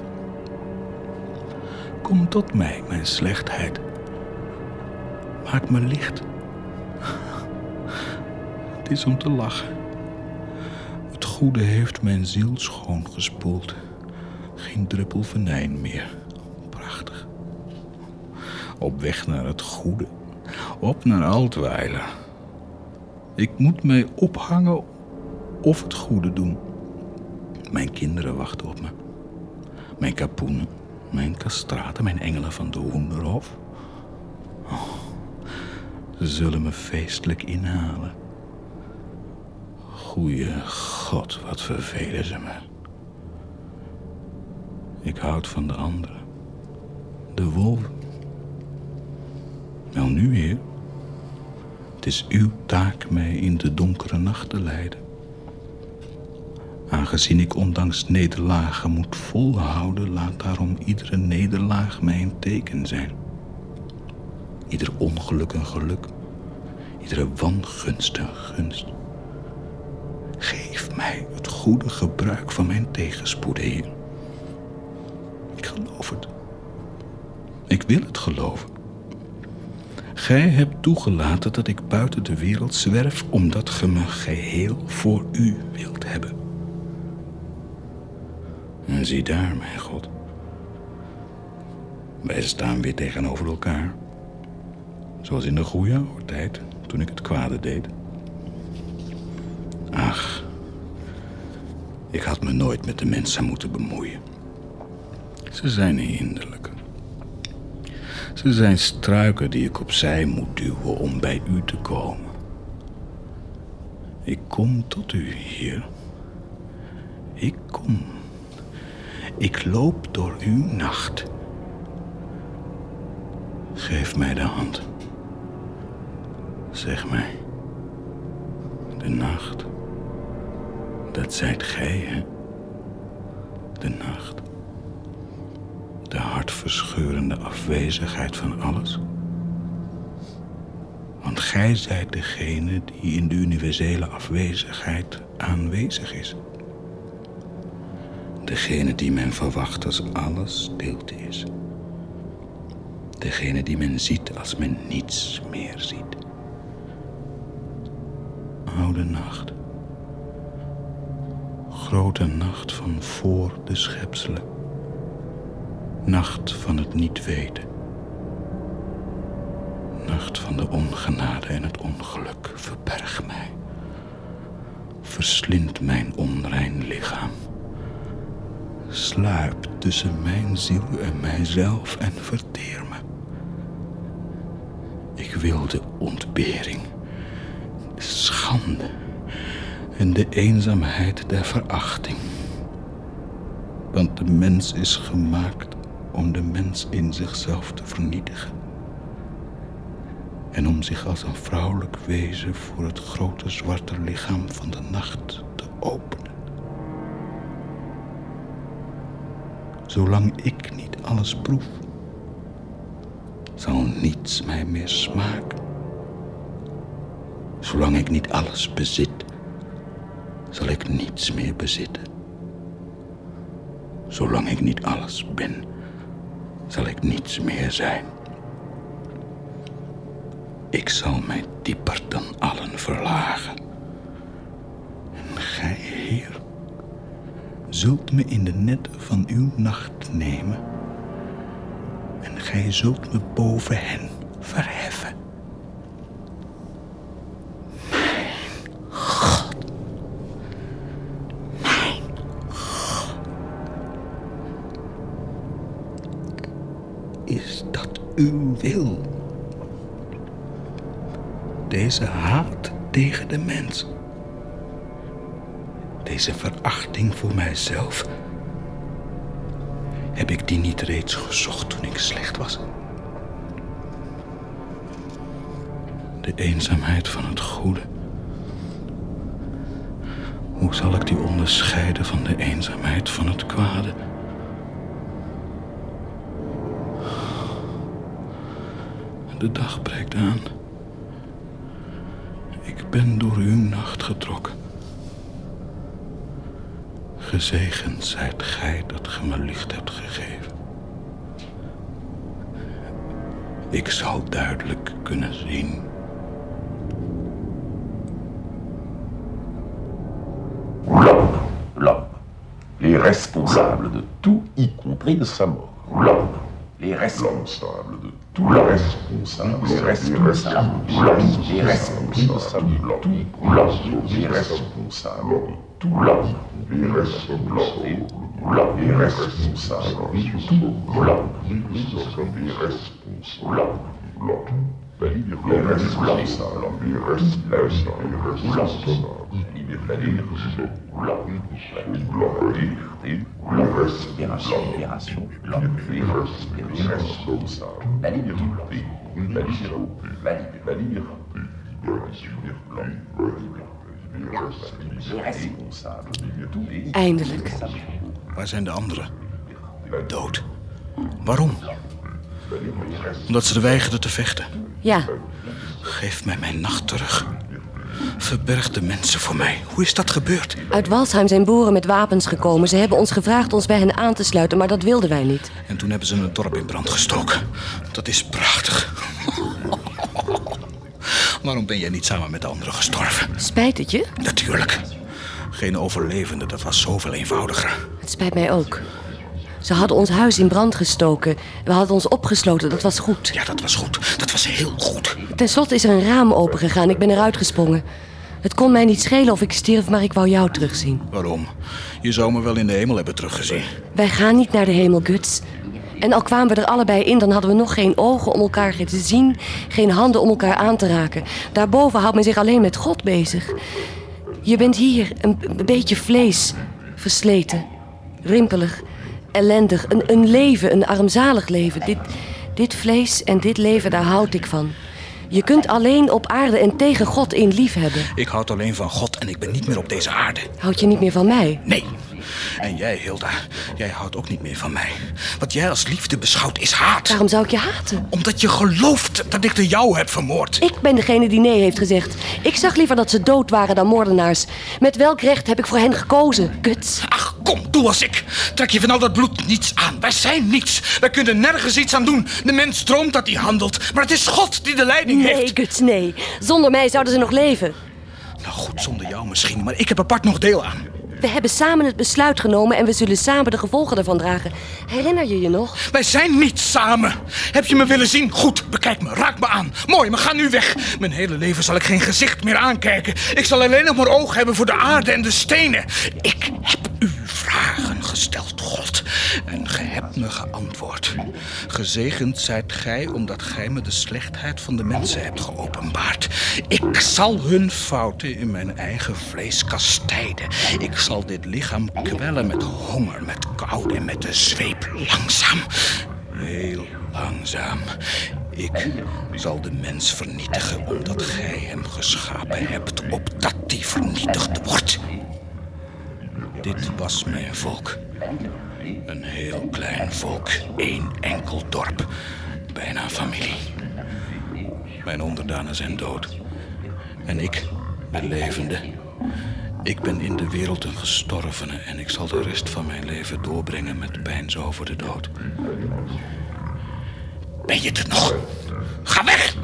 Speaker 7: Kom tot mij, mijn slechtheid. Maak me licht. Het is om te lachen. Het goede heeft mijn ziel schoongespoeld. Geen druppel venijn meer. Prachtig. Op weg naar het goede. Op naar Altweiler. Ik moet mij ophangen of het goede doen. Mijn kinderen wachten op me. Mijn kapoenen, mijn kastraten, mijn engelen van de Hoenderhof. Oh, ze zullen me feestelijk inhalen. Goeie God, wat vervelen ze me. Ik houd van de anderen. De wolven. Wel nu weer. Is uw taak mij in de donkere nacht te leiden. Aangezien ik ondanks nederlagen moet volhouden, laat daarom iedere nederlaag mij een teken zijn. Ieder ongeluk een geluk, iedere wangunst een gunst. Geef mij het goede gebruik van mijn tegenspoeden, Heer. Ik geloof het. Ik wil het geloven. Gij hebt toegelaten dat ik buiten de wereld zwerf, omdat ge me geheel voor u wilt hebben. En zie daar, mijn God. Wij staan weer tegenover elkaar. Zoals in de goede tijd, toen ik het kwade deed. Ach, ik had me nooit met de mensen moeten bemoeien. Ze zijn hinderlijk. Ze zijn struiken die ik opzij moet duwen om bij u te komen. Ik kom tot u, Heer. Ik kom. Ik loop door uw nacht. Geef mij de hand. Zeg mij. De nacht. Dat zijt gij, hè? De nacht. De hartverscheurende afwezigheid van alles. Want gij zijt degene die in de universele afwezigheid aanwezig is. Degene die men verwacht als alles stilte is. Degene die men ziet als men niets meer ziet. Oude nacht. Grote nacht van voor de schepselen. Nacht van het niet weten. Nacht van de ongenade en het ongeluk. Verberg mij. Verslind mijn onrein lichaam. Sluip tussen mijn ziel en mijzelf en verteer me. Ik wil de ontbering, de schande en de eenzaamheid der verachting. Want de mens is gemaakt om de mens in zichzelf te vernietigen. En om zich als een vrouwelijk wezen voor het grote zwarte lichaam van de nacht te openen. Zolang ik niet alles proef, zal niets mij meer smaken. Zolang ik niet alles bezit, zal ik niets meer bezitten. Zolang ik niet alles ben, zal ik niets meer zijn. Ik zal mij dieper dan allen verlagen. En gij, Heer, zult me in de netten van uw nacht nemen. En gij zult me boven hen verheffen. Mijn God. Mijn God. Is dat uw wil? Deze haat tegen de mens. Deze verachting voor mijzelf. Heb ik die niet reeds gezocht toen ik slecht was? De eenzaamheid van het goede. Hoe zal ik die onderscheiden van de eenzaamheid van het kwade? De dag breekt aan. Ik ben door uw nacht getrokken. Gezegend zijt gij dat ge me licht hebt gegeven. Ik zal duidelijk kunnen zien.
Speaker 9: L'homme, l'homme, les responsables de tout, y compris de sa mort. L'homme, les responsables de tout, les responsables, les responsables, l'homme, les responsables de sa mort. Tout, l'homme, les responsables de tout, l'homme, les responsables, l'homme, les responsables de tout, l'homme, les responsables,
Speaker 4: Eindelijk.
Speaker 7: Waar zijn de anderen? Dood. Waarom? Omdat ze weigerden te vechten.
Speaker 4: Ja,
Speaker 7: Geef mij mijn nacht terug. Verberg de mensen voor mij. Hoe is dat gebeurd?
Speaker 4: uit Walsheim zijn boeren met wapens gekomen. Ze hebben ons gevraagd ons bij hen aan te sluiten, maar dat wilden wij niet.
Speaker 7: En toen hebben ze het dorp in brand gestoken. Dat is prachtig. Waarom ben jij niet samen met de anderen gestorven?
Speaker 4: Spijt het je?
Speaker 7: Natuurlijk. Geen overlevende, dat was zoveel eenvoudiger.
Speaker 4: Het spijt mij ook. Ze hadden ons huis in brand gestoken. We hadden ons opgesloten, dat was goed.
Speaker 7: Ja, dat was goed. Dat was heel goed.
Speaker 4: Ten slotte is er een raam opengegaan. Ik ben eruit gesprongen. Het kon mij niet schelen of ik stierf, maar ik wou jou terugzien.
Speaker 7: Waarom? Je zou me wel in de hemel hebben teruggezien.
Speaker 4: Wij gaan niet naar de hemel, Guts. En al kwamen we er allebei in, dan hadden we nog geen ogen om elkaar te zien, geen handen om elkaar aan te raken. Daarboven houdt men zich alleen met God bezig. Je bent hier, een, een beetje vlees, versleten, rimpelig, ellendig. Een, een leven, een armzalig leven. Dit, dit vlees en dit leven, daar houd ik van. Je kunt alleen op aarde en tegen God in lief hebben.
Speaker 7: Ik houd alleen van God en ik ben niet meer op deze aarde.
Speaker 4: Houd je niet meer van mij?
Speaker 7: Nee. En jij, Hilda, jij houdt ook niet meer van mij. Wat jij als liefde beschouwt is haat.
Speaker 4: Waarom zou ik je haten?
Speaker 7: Omdat je gelooft dat ik de jou heb vermoord.
Speaker 4: Ik ben degene die nee heeft gezegd. Ik zag liever dat ze dood waren dan moordenaars. Met welk recht heb ik voor hen gekozen, Guts?
Speaker 7: Ach, Kom, doe als ik. Trek je van al dat bloed niets aan. Wij zijn niets. Wij kunnen nergens iets aan doen. De mens droomt dat hij handelt. Maar het is God die de leiding
Speaker 4: Nee,
Speaker 7: heeft.
Speaker 4: Guts, nee. Zonder mij zouden ze nog leven.
Speaker 7: Nou goed, zonder jou misschien. Maar ik heb apart nog deel aan.
Speaker 4: We hebben samen het besluit genomen en we zullen samen de gevolgen ervan dragen. Herinner je je nog?
Speaker 7: Wij zijn niet samen. Heb je me willen zien? Goed, bekijk me, raak me aan. Mooi, maar ga nu weg. Mijn hele leven zal ik geen gezicht meer aankijken. Ik zal alleen nog maar oog hebben voor de aarde en de stenen. Ik heb u vragen gesteld, God. En gij hebt me geantwoord. Gezegend zijt gij omdat gij me de slechtheid van de mensen hebt geopenbaard. Ik zal hun fouten in mijn eigen vlees kastijden. Ik zal dit lichaam kwellen met honger, met kou en met de zweep. Langzaam, heel langzaam. Ik zal de mens vernietigen omdat gij hem geschapen hebt, opdat die vernietigd wordt. Dit was mijn volk. Een heel klein volk, één enkel dorp, bijna familie. Mijn onderdanen zijn dood. En ik, de levende. Ik ben in de wereld een gestorvene en ik zal de rest van mijn leven doorbrengen met pijn over de dood. Ben je het nog? Ga weg!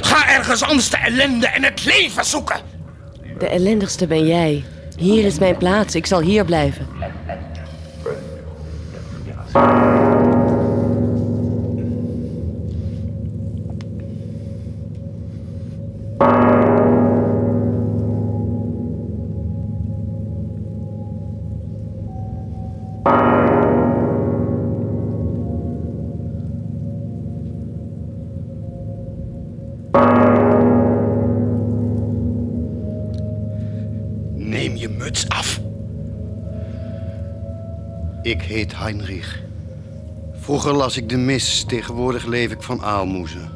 Speaker 7: Ga ergens anders de ellende en het leven zoeken!
Speaker 4: De ellendigste ben jij. Hier is mijn plaats. Ik zal hier blijven.
Speaker 10: Ik heet Heinrich. Vroeger las ik de mis, tegenwoordig leef ik van aalmoezen.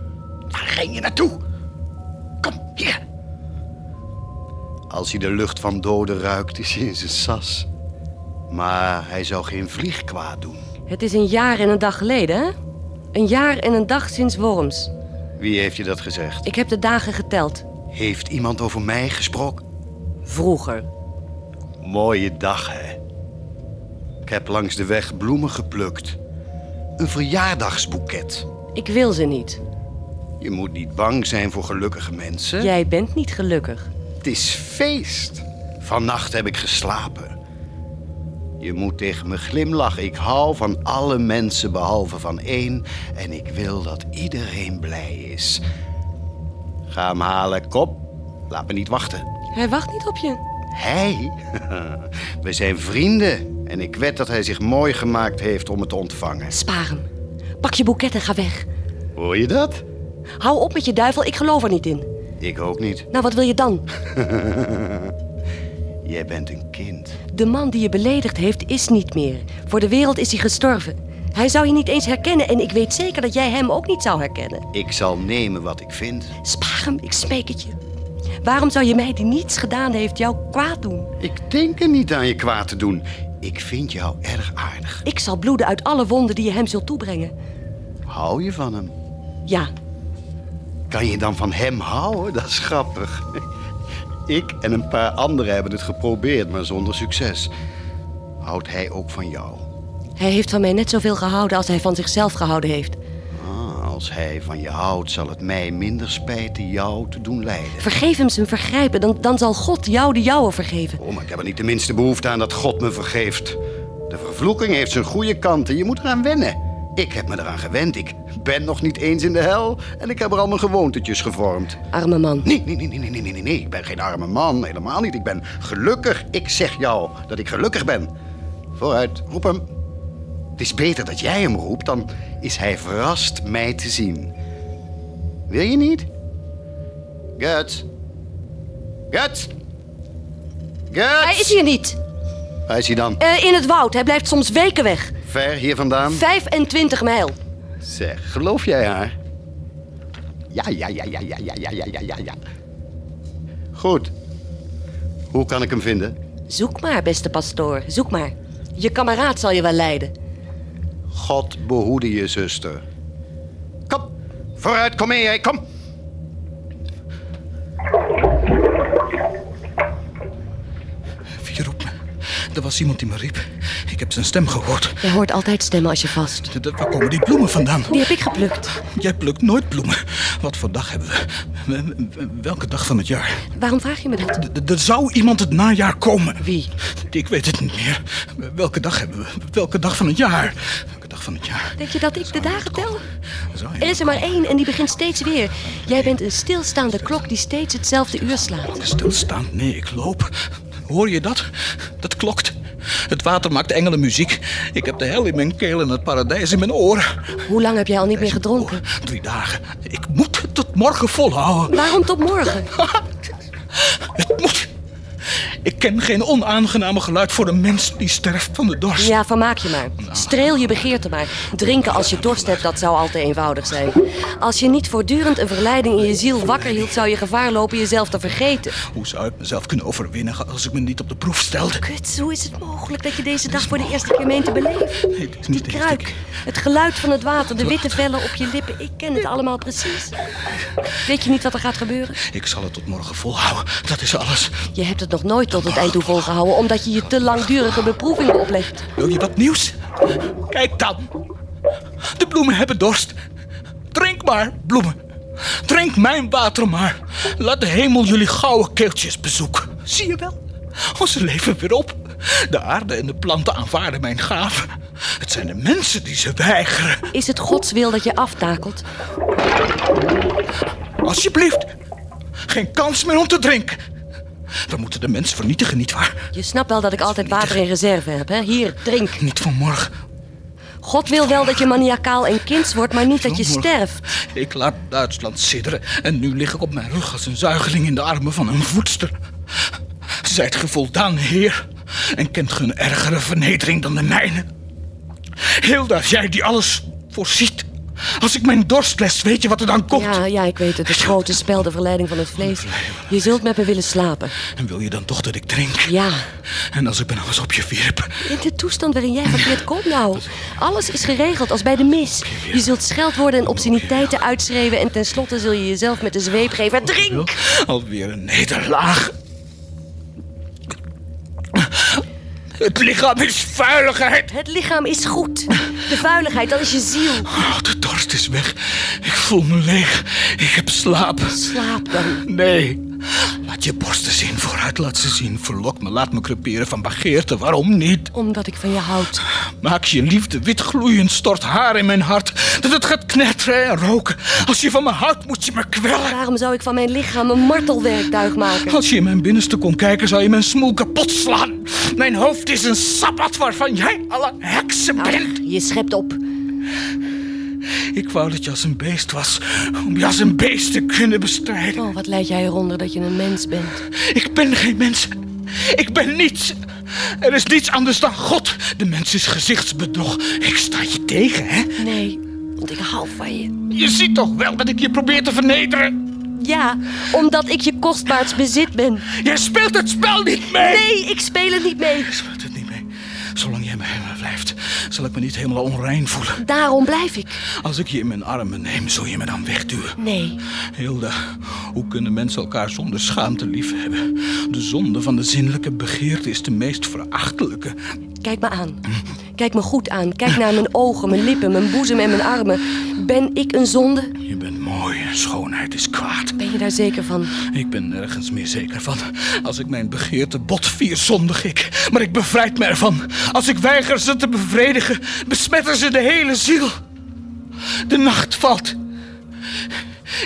Speaker 7: Waar ren je naartoe? Kom, hier.
Speaker 10: Als hij de lucht van doden ruikt, is hij in zijn sas. Maar hij zou geen vlieg kwaad doen.
Speaker 4: Het is een jaar en een dag geleden, hè? Een jaar en een dag sinds Worms.
Speaker 10: Wie heeft je dat gezegd?
Speaker 4: Ik heb de dagen geteld.
Speaker 10: Heeft iemand over mij gesproken?
Speaker 4: Vroeger.
Speaker 10: Mooie dag, hè? Ik heb langs de weg bloemen geplukt. Een verjaardagsboeket.
Speaker 4: Ik wil ze niet.
Speaker 10: Je moet niet bang zijn voor gelukkige mensen.
Speaker 4: Jij bent niet gelukkig.
Speaker 10: Het is feest. Vannacht heb ik geslapen. Je moet tegen me glimlachen. Ik hou van alle mensen behalve van één. En ik wil dat iedereen blij is. Ga hem halen, kop. Laat me niet wachten.
Speaker 4: Hij wacht niet op je.
Speaker 10: Hij? We zijn vrienden. En ik wed dat hij zich mooi gemaakt heeft om me te ontvangen.
Speaker 4: Spaar hem. Pak je boeket en ga weg.
Speaker 10: Hoor je dat?
Speaker 4: Hou op met je duivel, ik geloof er niet in.
Speaker 10: Ik ook niet.
Speaker 4: Nou, wat wil je dan?
Speaker 10: Jij bent een kind.
Speaker 4: De man die je beledigd heeft is niet meer. Voor de wereld is hij gestorven. Hij zou je niet eens herkennen en ik weet zeker dat jij hem ook niet zou herkennen.
Speaker 10: Ik zal nemen wat ik vind.
Speaker 4: Spaar hem, ik smeek het je. Waarom zou je mij die niets gedaan heeft jou kwaad doen?
Speaker 10: Ik denk er niet aan je kwaad te doen. Ik vind jou erg aardig.
Speaker 4: Ik zal bloeden uit alle wonden die je hem zult toebrengen.
Speaker 10: Hou je van hem?
Speaker 4: Ja,
Speaker 10: Kan je dan van hem houden? Dat is grappig. Ik en een paar anderen hebben het geprobeerd, maar zonder succes. Houdt hij ook van jou?
Speaker 4: hij heeft van mij net zoveel gehouden als hij van zichzelf gehouden heeft.
Speaker 10: Als hij van je houdt, zal het mij minder spijten jou te doen lijden.
Speaker 4: Vergeef hem zijn vergrijpen, dan, dan zal God jou de jouwe vergeven.
Speaker 10: Oh, maar ik heb er niet de minste behoefte aan dat God me vergeeft. De vervloeking heeft zijn goede kanten. Je moet eraan wennen. Ik heb me eraan gewend. Ik ben nog niet eens in de hel. En ik heb er al mijn gewoontetjes gevormd.
Speaker 4: Arme man.
Speaker 10: Nee, nee, nee, nee, nee, nee, nee, nee. Ik ben geen arme man. Helemaal niet. Ik ben gelukkig. Ik zeg jou dat ik gelukkig ben. Vooruit, roep hem. Het is beter dat jij hem roept, dan is hij verrast mij te zien. Wil je niet? Guts. Guts. Guts.
Speaker 4: Hij is hier niet.
Speaker 10: Waar is hij dan?
Speaker 4: Eh, in het woud. Hij blijft soms weken weg.
Speaker 10: Ver hier vandaan?
Speaker 4: 25 mijl.
Speaker 10: Zeg, geloof jij haar? Ja, ja, ja, ja, ja, ja, ja, ja, ja, ja, ja. Goed. Hoe kan ik hem vinden?
Speaker 4: Zoek maar, beste pastoor. Zoek maar. Je kameraad zal je wel leiden.
Speaker 10: God behoede je, zuster. Kom, vooruit, kom mee, kom.
Speaker 7: Wie roept me? Er was iemand die me riep. Ik heb zijn stem gehoord.
Speaker 4: Je hoort altijd stemmen als je vast.
Speaker 7: Waar komen die bloemen vandaan?
Speaker 4: Die heb ik geplukt.
Speaker 7: Jij plukt nooit bloemen. Wat voor dag hebben we? Welke dag van het jaar?
Speaker 4: Waarom vraag je me dat?
Speaker 7: Er zou iemand het najaar komen.
Speaker 4: Wie?
Speaker 7: Ik weet het niet meer. Welke dag hebben we? Welke dag van het jaar? Welke dag van het jaar?
Speaker 4: Denk je dat ik de dagen tel? Er is er maar één en die begint steeds weer. Jij bent een stilstaande klok die steeds hetzelfde uur slaat.
Speaker 7: Stilstaan? Nee, ik loop. Hoor je dat? Dat klokt. Het water maakt engelenmuziek. Ik heb de hel in mijn keel en het paradijs in mijn oren.
Speaker 4: Hoe lang heb jij al niet meer gedronken?
Speaker 7: Drie dagen. Ik moet het tot morgen volhouden.
Speaker 4: Waarom tot morgen?
Speaker 7: Het moet. Ik ken geen onaangename geluid voor een mens die sterft van de dorst.
Speaker 4: Ja, vermaak je maar. Streel je begeerte maar. Drinken als je dorst hebt, dat zou al te eenvoudig zijn. Als je niet voortdurend een verleiding in je ziel wakker hield... zou je gevaar lopen jezelf te vergeten.
Speaker 7: Hoe zou ik mezelf kunnen overwinnen als ik me niet op de proef stelde?
Speaker 4: Kut, hoe is het mogelijk dat je deze dag voor de eerste keer meent te beleven?
Speaker 7: Nee, het is
Speaker 4: Die
Speaker 7: niet eerste
Speaker 4: kruik, het geluid van het water, de witte vellen op je lippen. Ik ken het allemaal precies. Weet je niet wat er gaat gebeuren?
Speaker 7: Ik zal het tot morgen volhouden. Dat is alles.
Speaker 4: Je hebt het nog nooit tot het eind toe volgehouden... omdat je je te langdurige beproevingen oplegt.
Speaker 7: Wil je wat nieuws? Kijk dan. De bloemen hebben dorst. Drink maar, bloemen. Drink mijn water maar. Laat de hemel jullie gouden keeltjes bezoeken. Zie je wel? Onze leven weer op. De aarde en de planten aanvaarden mijn gaven. Het zijn de mensen die ze weigeren.
Speaker 4: Is het Gods wil dat je aftakelt?
Speaker 7: Alsjeblieft. Geen kans meer om te drinken. We moeten de mensen vernietigen, nietwaar?
Speaker 4: Je snapt wel dat ik altijd water in reserve heb, hè? Hier, drink.
Speaker 7: Niet vanmorgen.
Speaker 4: God wil wel dat je maniakaal en kinds wordt, maar niet dat je sterft.
Speaker 7: Ik laat Duitsland sidderen en nu lig ik op mijn rug als een zuigeling in de armen van een voedster. Zijt ge voldaan, heer, en kent ge een ergere vernedering dan de mijne? Hilda, jij die alles voorziet. Als ik mijn dorst les, weet je wat er dan komt?
Speaker 4: Ja, ja, ik weet het. Het grote spel, de verleiding van het vlees. Je zult met me willen slapen.
Speaker 7: En wil je dan toch dat ik drink?
Speaker 4: Ja,
Speaker 7: En als ik ben alles op je wierp?
Speaker 4: in de toestand waarin jij verkeerd komt nou. Alles is geregeld als bij de mis. Je zult scheldwoorden en obsceniteiten uitschreeuwen... en tenslotte zul je jezelf met de zweep geven. Drink!
Speaker 7: Alweer een nederlaag. Het lichaam is vuiligheid.
Speaker 4: Het lichaam is goed. De vuiligheid, dat is je ziel.
Speaker 7: Oh, de dorst is weg. Ik voel me leeg. Ik heb slaap.
Speaker 4: Slaap dan.
Speaker 7: Nee. Laat je borsten zien, vooruit laat ze zien. Verlok me, laat me creperen van begeerte. Waarom niet?
Speaker 4: Omdat ik van je houd.
Speaker 7: Maak je liefde wit gloeiend, stort haar in mijn hart. Dat het gaat knetteren en roken. Als je van me houdt, moet je me kwellen.
Speaker 4: Waarom zou ik van mijn lichaam een martelwerktuig maken?
Speaker 7: Als je in mijn binnenste kon kijken, zou je mijn smoel kapot slaan. Mijn hoofd is een sabbat waarvan jij alle heksen bent.
Speaker 4: Je schept op.
Speaker 7: Ik wou dat je als een beest was, om je als een beest te kunnen bestrijden.
Speaker 4: Oh, wat leid jij eronder dat je een mens bent?
Speaker 7: Ik ben geen mens. Ik ben niets. Er is niets anders dan God. De mens is gezichtsbedrog. Ik sta je tegen, hè?
Speaker 4: Nee, want ik hou van je.
Speaker 7: Je ziet toch wel dat ik je probeer te vernederen?
Speaker 4: Ja, omdat ik je kostbaards bezit ben.
Speaker 7: Jij speelt het spel niet mee!
Speaker 4: Nee, ik speel het niet mee.
Speaker 7: Speelt het niet mee. Zolang jij me blijft, zal ik me niet helemaal onrein voelen.
Speaker 4: Daarom blijf ik.
Speaker 7: Als ik je in mijn armen neem, zul je me dan wegduwen.
Speaker 4: Nee,
Speaker 7: Hilda, hoe kunnen mensen elkaar zonder schaamte liefhebben? De zonde van de zinnelijke begeerte is de meest verachtelijke.
Speaker 4: Kijk me aan. Kijk me goed aan. Kijk naar mijn ogen, mijn lippen, mijn boezem en mijn armen. Ben ik een zonde?
Speaker 7: Je bent mooi en schoonheid is kwaad.
Speaker 4: Ben je daar zeker van?
Speaker 7: Ik ben nergens meer zeker van. Als ik mijn begeerte bot vier, zondig ik. Maar ik bevrijd me ervan. Als ik weiger ze te bevredigen, besmetten ze de hele ziel. De nacht valt.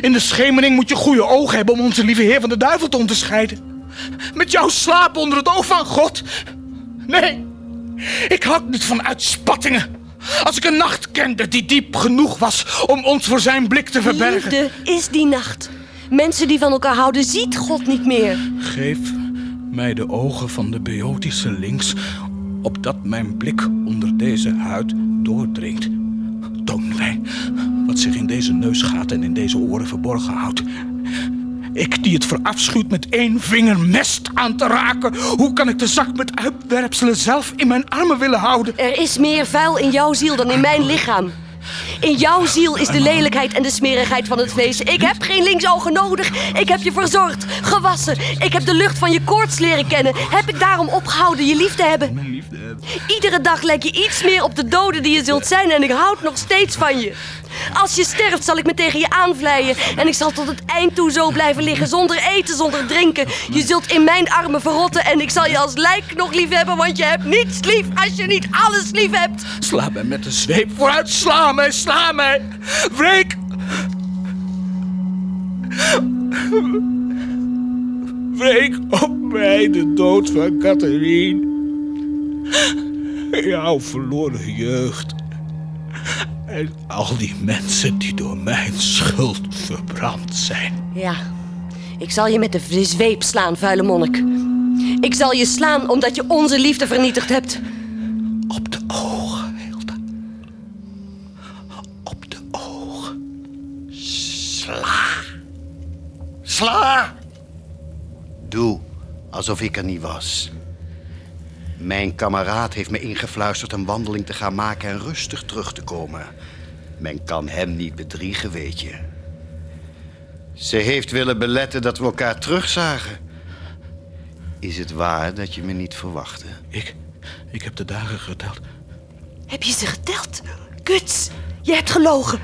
Speaker 7: In de schemering moet je goede ogen hebben om onze lieve Heer van de duivel te onderscheiden. Met jou slapen onder het oog van God. Nee, ik houd niet van uitspattingen. Als ik een nacht kende die diep genoeg was om ons voor zijn blik te verbergen.
Speaker 4: Liefde is die nacht. Mensen die van elkaar houden, ziet God niet meer.
Speaker 7: Geef mij de ogen van de beotische links, opdat mijn blik onder deze huid doordringt. Toon mij wat zich in deze neusgaten en in deze oren verborgen houdt. Ik die het verafschuwt met één vinger mest aan te raken. Hoe kan ik de zak met uitwerpselen zelf in mijn armen willen houden?
Speaker 4: Er is meer vuil in jouw ziel dan in mijn lichaam. In jouw ziel is de lelijkheid en de smerigheid van het vlees. Ik heb geen linksogen nodig. Ik heb je verzorgd, gewassen. Ik heb de lucht van je koorts leren kennen. Heb ik daarom opgehouden je lief te hebben? Iedere dag lijk je iets meer op de doden die je zult zijn en ik houd nog steeds van je. Als je sterft zal ik me tegen je aanvleien en ik zal tot het eind toe zo blijven liggen zonder eten, zonder drinken. Je zult in mijn armen verrotten en ik zal je als lijk nog lief hebben, want je hebt niets lief als je niet alles lief hebt.
Speaker 7: Sla mij met de zweep vooruit. Sla mij, sla mij. Wreek. Wreek op mij de dood van Catherine. Jouw verloren jeugd. En al die mensen die door mijn schuld verbrand zijn.
Speaker 4: Ja, ik zal je met de zweep slaan, vuile monnik. Ik zal je slaan omdat je onze liefde vernietigd hebt.
Speaker 7: Op de ogen, Hilda. Op de ogen.
Speaker 10: Sla. Sla. Doe alsof ik er niet was. Mijn kameraad heeft me ingefluisterd een wandeling te gaan maken en rustig terug te komen. Men kan hem niet bedriegen, weet je. Ze heeft willen beletten dat we elkaar terugzagen. Is het waar dat je me niet verwachtte?
Speaker 7: Ik, ik heb de dagen geteld.
Speaker 4: Heb je ze geteld? Guts, je hebt gelogen.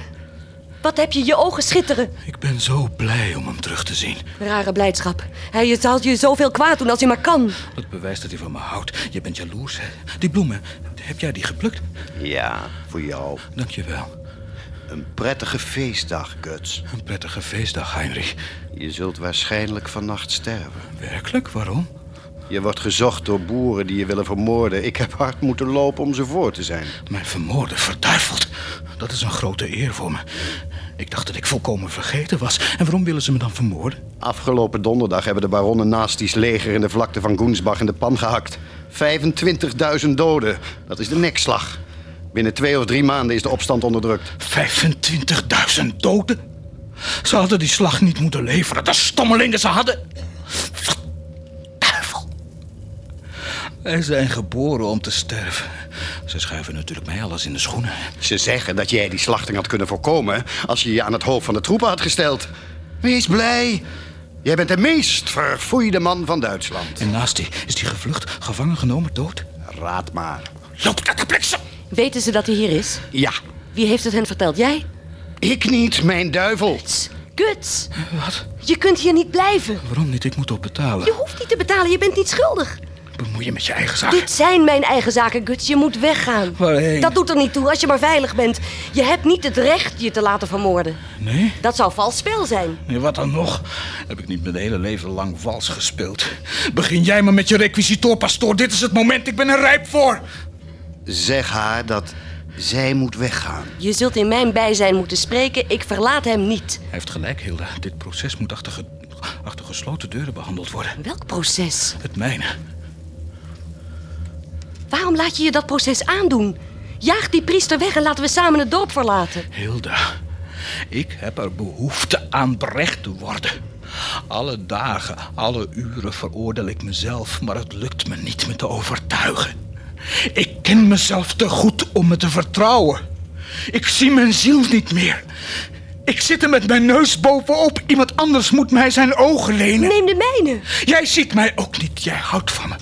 Speaker 4: Wat heb je je ogen schitteren?
Speaker 7: Ik ben zo blij om hem terug te zien.
Speaker 4: Rare blijdschap. Hij zal je zoveel kwaad doen als hij maar kan.
Speaker 7: Dat bewijst dat hij van me houdt. Je bent jaloers, hè? Die bloemen, heb jij die geplukt?
Speaker 10: Ja, voor jou.
Speaker 7: Dank je wel.
Speaker 10: Een prettige feestdag, Guts.
Speaker 7: Een prettige feestdag, Heinrich.
Speaker 10: Je zult waarschijnlijk vannacht sterven.
Speaker 7: Werkelijk? Waarom?
Speaker 10: Je wordt gezocht door boeren die je willen vermoorden. Ik heb hard moeten lopen om ze voor te zijn.
Speaker 7: Mijn vermoorden, verduiveld. Dat is een grote eer voor me. Ik dacht dat ik volkomen vergeten was. En waarom willen ze me dan vermoorden?
Speaker 10: Afgelopen donderdag hebben de baronnen Nasties leger in de vlakte van Goensbach in de pan gehakt. 25.000 doden. Dat is de nekslag. Binnen twee of drie maanden is de opstand onderdrukt.
Speaker 7: 25.000 doden? Ze hadden die slag niet moeten leveren. De stommelingen, ze hadden... Wat duivel. Wij zijn geboren om te sterven. Ze schuiven natuurlijk mij alles in de schoenen.
Speaker 10: Ze zeggen dat jij die slachting had kunnen voorkomen... als je je aan het hoofd van de troepen had gesteld. Wees blij. Jij bent de meest verfoeide man van Duitsland.
Speaker 7: En naast die, is die gevlucht, gevangen genomen, dood?
Speaker 10: Raad maar.
Speaker 7: Loop naar de bliksem!
Speaker 4: Weten ze dat hij hier is?
Speaker 10: Ja.
Speaker 4: Wie heeft het hen verteld? Jij?
Speaker 10: Ik niet, mijn duivel.
Speaker 4: Guts,
Speaker 7: Wat?
Speaker 4: je kunt hier niet blijven.
Speaker 7: Waarom niet? Ik moet op betalen.
Speaker 4: Je hoeft niet te betalen, je bent niet schuldig.
Speaker 7: Bemoei je met je eigen zaken.
Speaker 4: Dit zijn mijn eigen zaken, Guts. Je moet weggaan.
Speaker 7: Waarheen?
Speaker 4: Dat doet er niet toe als je maar veilig bent. Je hebt niet het recht je te laten vermoorden.
Speaker 7: Nee?
Speaker 4: Dat zou vals spel zijn.
Speaker 7: Nee, wat dan nog? Heb ik niet mijn hele leven lang vals gespeeld? Begin jij maar met je requisitor, pastoor. Dit is het moment, ik ben er rijp voor.
Speaker 10: Zeg haar dat zij moet weggaan.
Speaker 4: Je zult in mijn bijzijn moeten spreken. Ik verlaat hem niet.
Speaker 7: Hij heeft gelijk, Hilda. Dit proces moet achter, ge- achter gesloten deuren behandeld worden.
Speaker 4: Welk proces?
Speaker 7: Het mijne.
Speaker 4: Waarom laat je je dat proces aandoen? Jaag die priester weg en laten we samen het dorp verlaten.
Speaker 7: Hilda, ik heb er behoefte aan berecht te worden. Alle dagen, alle uren veroordeel ik mezelf, maar het lukt me niet me te overtuigen. Ik ken mezelf te goed om me te vertrouwen. Ik zie mijn ziel niet meer. Ik zit er met mijn neus bovenop. Iemand anders moet mij zijn ogen lenen.
Speaker 4: Neem de mijne.
Speaker 7: Jij ziet mij ook niet. Jij houdt van me.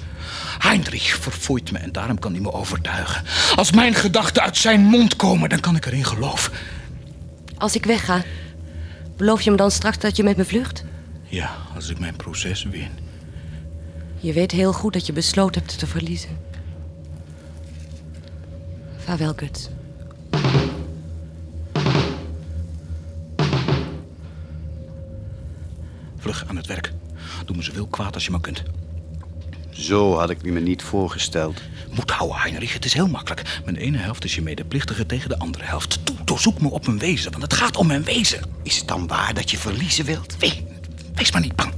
Speaker 7: Heinrich verfoeit me en daarom kan hij me overtuigen. Als mijn gedachten uit zijn mond komen, dan kan ik erin geloven.
Speaker 4: Als ik wegga, beloof je me dan straks dat je met me vlucht?
Speaker 7: Ja, als ik mijn proces win.
Speaker 4: Je weet heel goed dat je besloten hebt te verliezen. Vaarwel, Guts.
Speaker 7: Vlug aan het werk. Doe me zoveel kwaad als je maar kunt.
Speaker 10: Zo had ik me niet voorgesteld.
Speaker 7: Moet houden, Heinrich. Het is heel makkelijk. Mijn ene helft is je medeplichtige tegen de andere helft. Toe, doorzoek me op mijn wezen, want het gaat om mijn wezen.
Speaker 10: Is het dan waar dat je verliezen wilt?
Speaker 7: Wee, wees maar niet bang.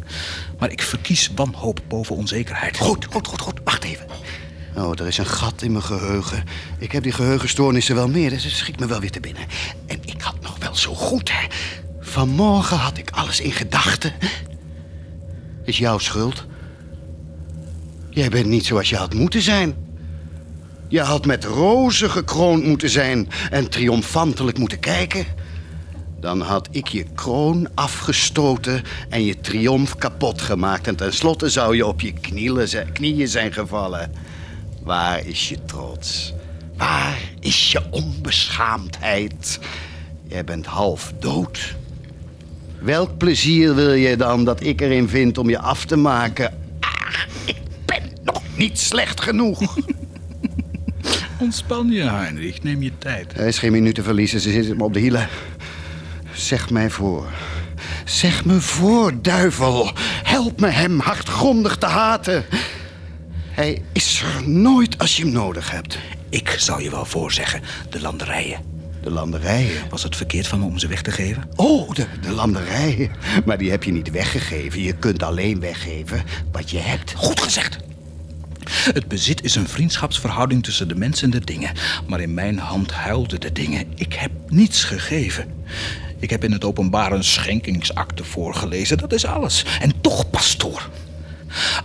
Speaker 7: Maar ik verkies wanhoop boven onzekerheid.
Speaker 10: Goed, goed, goed, goed. Wacht even. Oh, er is een gat in mijn geheugen. Ik heb die geheugenstoornissen wel meer, dus het schiet me wel weer te binnen. En ik had nog wel zo goed, hè. Vanmorgen had ik alles in gedachten. Is jouw schuld. Jij bent niet zoals je had moeten zijn. Je had met rozen gekroond moeten zijn en triomfantelijk moeten kijken. Dan had ik je kroon afgestoten en je triomf kapot gemaakt. En tenslotte zou je op je knieën zijn gevallen. Waar is je trots? Waar is je onbeschaamdheid? Jij bent half dood. Welk plezier wil je dan dat ik erin vind om je af te maken? Ah, niet slecht genoeg.
Speaker 7: Ontspan je, Heinrich. Neem je tijd.
Speaker 10: Er is geen minuut te verliezen, ze zitten me op de hielen. Zeg mij voor. Zeg me voor, duivel. Help me hem hardgrondig te haten. Hij is er nooit als je hem nodig hebt.
Speaker 7: Ik zou je wel voorzeggen. De landerijen.
Speaker 10: De landerijen?
Speaker 7: Was het verkeerd van me om ze weg te geven?
Speaker 10: Oh, de, de landerijen. Maar die heb je niet weggegeven. Je kunt alleen weggeven wat je hebt.
Speaker 7: Goed gezegd. Het bezit is een vriendschapsverhouding tussen de mensen en de dingen. Maar in mijn hand huilden de dingen. Ik heb niets gegeven. Ik heb in het openbaar een schenkingsakte voorgelezen. Dat is alles. En toch, pastoor.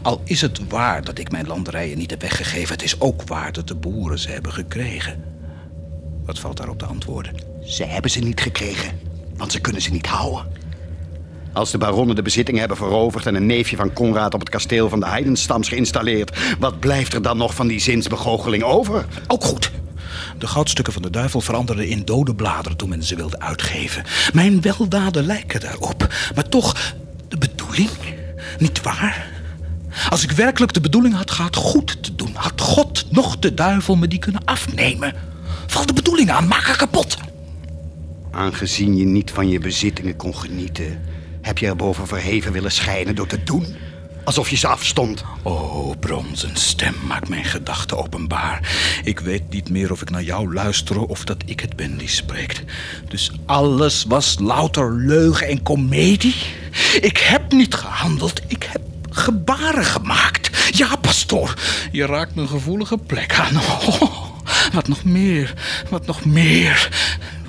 Speaker 7: Al is het waar dat ik mijn landerijen niet heb weggegeven... het is ook waar dat de boeren ze hebben gekregen. Wat valt daarop te antwoorden?
Speaker 10: Ze hebben ze niet gekregen, want ze kunnen ze niet houden. Als de baronnen de bezittingen hebben veroverd en een neefje van Conrad op het kasteel van de Heidenstams geïnstalleerd, wat blijft er dan nog van die zinsbegoocheling over?
Speaker 7: Ook goed. De goudstukken van de duivel veranderden in dode bladeren toen men ze wilde uitgeven. Mijn weldaden lijken daarop. Maar toch, de bedoeling? Niet waar? Als ik werkelijk de bedoeling had gehad goed te doen, had God nog de duivel me die kunnen afnemen. Val de bedoeling aan, maak haar kapot.
Speaker 10: Aangezien je niet van je bezittingen kon genieten, heb je erboven verheven willen schijnen door te doen alsof je ze afstond.
Speaker 7: O, bronzen stem maakt mijn gedachten openbaar. Ik weet niet meer of ik naar jou luister of dat ik het ben die spreekt. Dus alles was louter leugen en komedie? Ik heb niet gehandeld, ik heb gebaren gemaakt. Ja, pastoor, je raakt mijn gevoelige plek aan. Oh, wat nog meer, wat nog meer.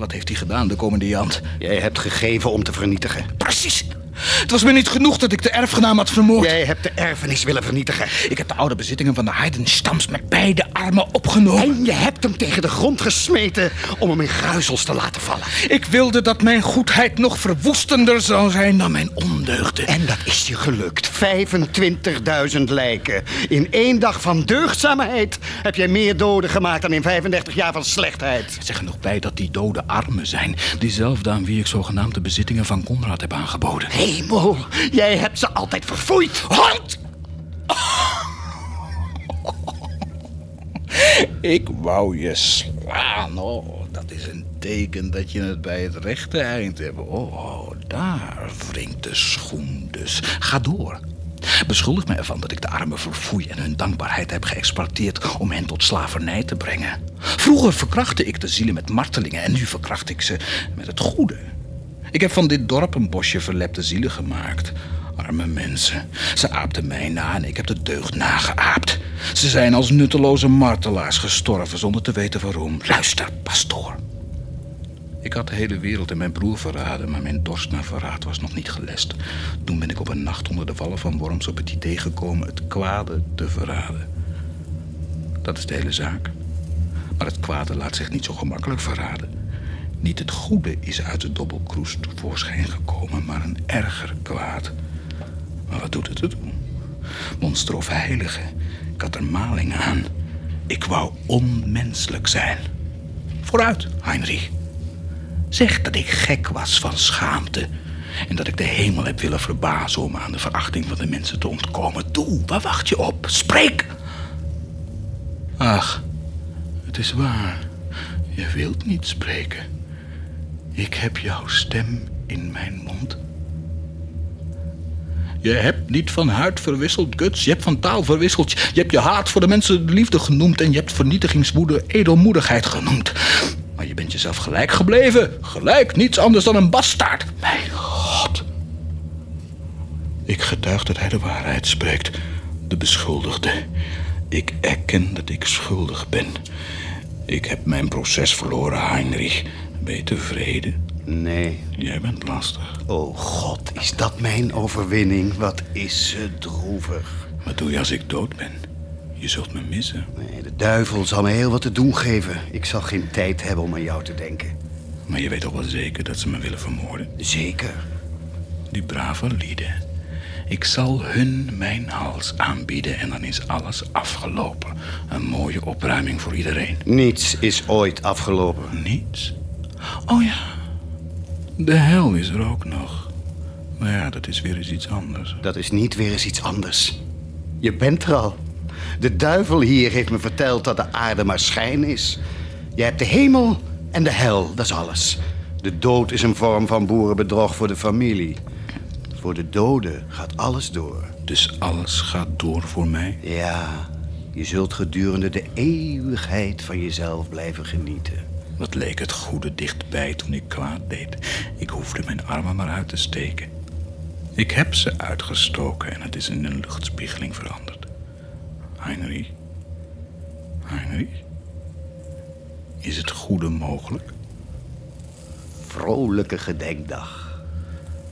Speaker 7: Wat heeft hij gedaan, de commandant?
Speaker 10: Jij hebt gegeven om te vernietigen.
Speaker 7: Precies. Het was me niet genoeg dat ik de erfgenaam had vermoord.
Speaker 10: Jij hebt de erfenis willen vernietigen.
Speaker 7: Ik heb de oude bezittingen van de Heidenstams met beide armen opgenomen.
Speaker 10: En je hebt hem tegen de grond gesmeten om hem in gruizels te laten vallen.
Speaker 7: Ik wilde dat mijn goedheid nog verwoestender zou zijn dan mijn ondeugden.
Speaker 10: En dat is je gelukt. 25.000 lijken. In één dag van deugdzaamheid heb jij meer doden gemaakt dan in 35 jaar van slechtheid.
Speaker 7: Zeg er nog bij dat die doden armen zijn. Diezelfde aan wie ik zogenaamd de bezittingen van Conrad heb aangeboden.
Speaker 10: Hemel, jij hebt ze altijd verfoeid.
Speaker 7: Halt! Ik wou je slaan. Oh, dat is een teken dat je het bij het rechte eind hebt. Oh, daar wringt de schoen dus. Ga door. Beschuldig me ervan dat ik de armen verfoei en hun dankbaarheid heb geëxploiteerd om hen tot slavernij te brengen. Vroeger verkrachtte ik de zielen met martelingen en nu verkracht ik ze met het goede. Ik heb van dit dorp een bosje verlepte zielen gemaakt. Arme mensen. Ze aapten mij na en ik heb de deugd nageaapt. Ze zijn als nutteloze martelaars gestorven zonder te weten waarom. Luister, pastoor. Ik had de hele wereld en mijn broer verraden, maar mijn dorst naar verraad was nog niet gelest. Toen ben ik op een nacht onder de vallen van Worms op het idee gekomen het kwade te verraden. Dat is de hele zaak. Maar het kwade laat zich niet zo gemakkelijk verraden. Niet het goede is uit de dobbelkroes tevoorschijn gekomen, maar een erger kwaad. Maar wat doet het ertoe? Monster of heilige, ik had er maling aan. Ik wou onmenselijk zijn. Vooruit, Heinrich. Zeg dat ik gek was van schaamte. En dat ik de hemel heb willen verbazen om aan de verachting van de mensen te ontkomen. Doe, waar wacht je op? Spreek! Ach, het is waar. Je wilt niet spreken. Ik heb jouw stem in mijn mond. Je hebt niet van huid verwisseld, Guts. Je hebt van taal verwisseld. Je hebt je haat voor de mensen liefde genoemd... en je hebt vernietigingswoede edelmoedigheid genoemd. Maar je bent jezelf gelijk gebleven. Gelijk, niets anders dan een bastaard. Mijn God. Ik getuig dat hij de waarheid spreekt. De beschuldigde. Ik erken dat ik schuldig ben. Ik heb mijn proces verloren, Heinrich. Ben je tevreden?
Speaker 10: Nee.
Speaker 7: Jij bent lastig.
Speaker 10: Oh God, is dat mijn overwinning? Wat is ze droevig.
Speaker 7: Wat doe je als ik dood ben? Je zult me missen.
Speaker 10: Nee, de duivel zal me heel wat te doen geven. Ik zal geen tijd hebben om aan jou te denken.
Speaker 7: Maar je weet toch wel zeker dat ze me willen vermoorden?
Speaker 10: Zeker.
Speaker 7: Die brave lieden. Ik zal hun mijn hals aanbieden en dan is alles afgelopen. Een mooie opruiming voor iedereen.
Speaker 10: Niets is ooit afgelopen.
Speaker 7: Niets? Oh ja, de hel is er ook nog. Maar ja, dat is weer eens iets anders.
Speaker 10: Dat is niet weer eens iets anders. Je bent er al. De duivel hier heeft me verteld dat de aarde maar schijn is. Je hebt de hemel en de hel, dat is alles. De dood is een vorm van boerenbedrog voor de familie. Voor de doden gaat alles door.
Speaker 7: Dus alles gaat door voor mij?
Speaker 10: Ja, je zult gedurende de eeuwigheid van jezelf blijven genieten.
Speaker 7: Wat leek het goede dichtbij toen ik kwaad deed. Ik hoefde mijn armen maar uit te steken. Ik heb ze uitgestoken en het is in een luchtspiegeling veranderd. Heinrich? Heinrich? Is het goede mogelijk?
Speaker 10: Vrolijke gedenkdag.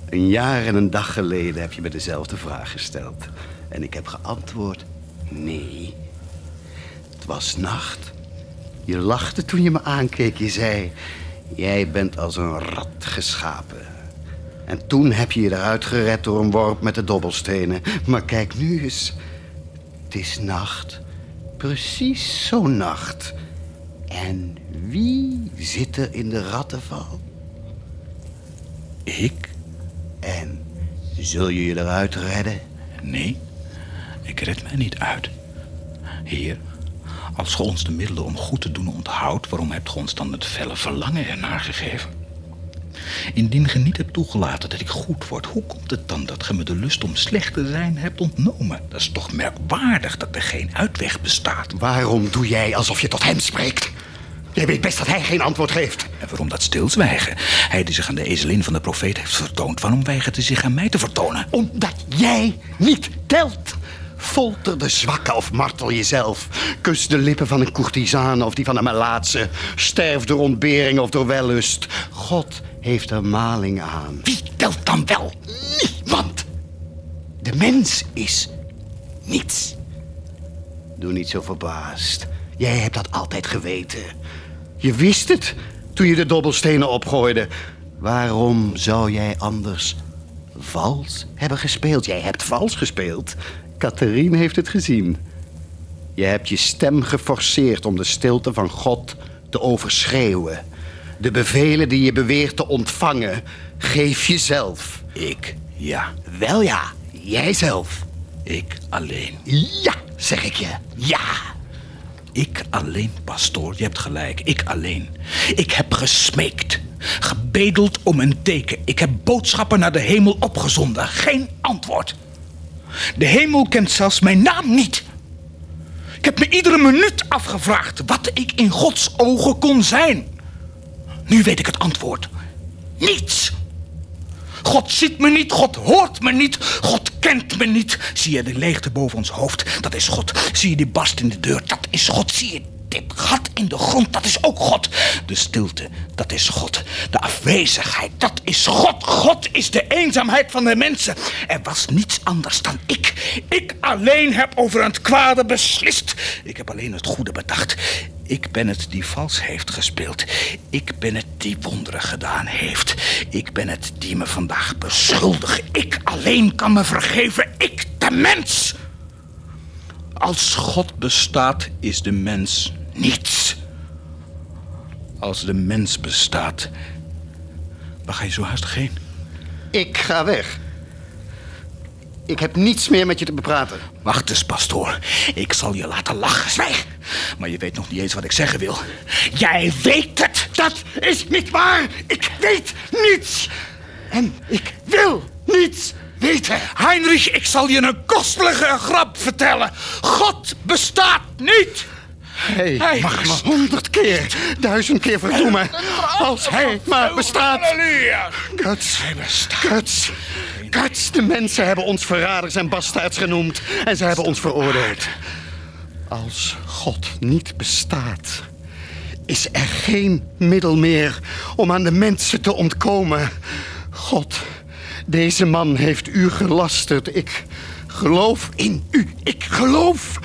Speaker 10: Een jaar en een dag geleden heb je me dezelfde vraag gesteld. En ik heb geantwoord: nee. Het was nacht. Je lachte toen je me aankeek. Je zei: Jij bent als een rat geschapen. En toen heb je je eruit gered door een worp met de dobbelstenen. Maar kijk nu eens. Het is nacht. Precies zo'n nacht. En wie zit er in de rattenval?
Speaker 7: Ik?
Speaker 10: En zul je je eruit redden?
Speaker 7: Nee, ik red mij niet uit. Heer, als ge ons de middelen om goed te doen onthoudt... waarom hebt ge ons dan het felle verlangen ernaar gegeven? Indien ge niet hebt toegelaten dat ik goed word... hoe komt het dan dat ge me de lust om slecht te zijn hebt ontnomen? Dat is toch merkwaardig dat er geen uitweg bestaat.
Speaker 10: Waarom doe jij alsof je tot hem spreekt? Jij weet best dat hij geen antwoord geeft.
Speaker 7: En waarom dat stilzwijgen? Hij die zich aan de ezelin van de profeet heeft vertoond... waarom weigert hij zich aan mij te vertonen?
Speaker 10: Omdat jij niet telt. Folter de zwakke of martel jezelf. Kus de lippen van een courtisane of die van een melaatse. Sterf door ontbering of door wellust. God heeft er maling aan.
Speaker 7: Wie telt dan wel?
Speaker 10: Niemand. De mens is niets. Doe niet zo verbaasd. Jij hebt dat altijd geweten. Je wist het toen je de dobbelstenen opgooide. Waarom zou jij anders vals hebben gespeeld? Jij hebt vals gespeeld. Catherine heeft het gezien. Je hebt je stem geforceerd om de stilte van God te overschreeuwen. De bevelen die je beweert te ontvangen, geef jezelf.
Speaker 7: Ik, ja.
Speaker 10: Wel ja, jijzelf.
Speaker 7: Ik alleen.
Speaker 10: Ja, zeg ik je. Ja.
Speaker 7: Ik alleen, pastoor, je hebt gelijk. Ik alleen. Ik heb gesmeekt. Gebedeld om een teken. Ik heb boodschappen naar de hemel opgezonden. Geen antwoord. De hemel kent zelfs mijn naam niet. Ik heb me iedere minuut afgevraagd wat ik in Gods ogen kon zijn. Nu weet ik het antwoord. Niets. God ziet me niet, God hoort me niet, God kent me niet. Zie je de leegte boven ons hoofd? Dat is God. Zie je die barst in de deur? Dat is God. Zie je dit gat in de grond? Dat is ook God. De stilte, dat is God. De afwezigheid, dat is God. God is de eenzaamheid van de mensen. Er was niets anders dan ik. Ik alleen heb over het kwade beslist. Ik heb alleen het goede bedacht. Ik ben het die vals heeft gespeeld. Ik ben het die wonderen gedaan heeft. Ik ben het die me vandaag beschuldigt. Ik alleen kan me vergeven. Ik, de mens. Als God bestaat, is de mens niets. Als de mens bestaat, waar ga je zo haastig heen?
Speaker 10: Ik ga weg. Ik heb niets meer met je te bepraten.
Speaker 7: Wacht eens, pastoor. Ik zal je laten lachen. Zwijg! Maar je weet nog niet eens wat ik zeggen wil. Jij weet het!
Speaker 10: Dat is niet waar! Ik weet niets! En ik wil niets weten!
Speaker 7: Heinrich, ik zal je een kostelijke grap vertellen. God bestaat niet!
Speaker 10: Hij, hij mag me honderd keer, duizend keer verdoemen. Als hij maar bestaat. Guts, Guts, Guts. De mensen hebben ons verraders en bastaards genoemd. En ze hebben ons veroordeeld. Als God niet bestaat, is er geen middel meer om aan de mensen te ontkomen. God, deze man heeft u gelasterd. Ik geloof in u. Ik geloof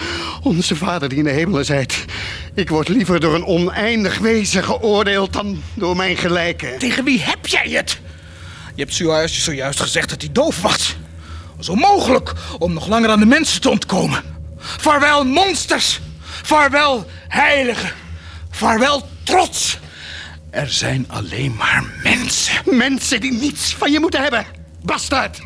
Speaker 10: Onze Vader die in de hemelen zijt. Ik word liever door een oneindig wezen geoordeeld dan door mijn gelijken.
Speaker 7: Tegen wie heb jij het? Je hebt zojuist, zojuist gezegd dat hij doof was. Was onmogelijk om nog langer aan de mensen te ontkomen. Vaarwel monsters. Vaarwel heiligen. Vaarwel trots. Er zijn alleen maar mensen.
Speaker 10: Mensen die niets van je moeten hebben. Bastard.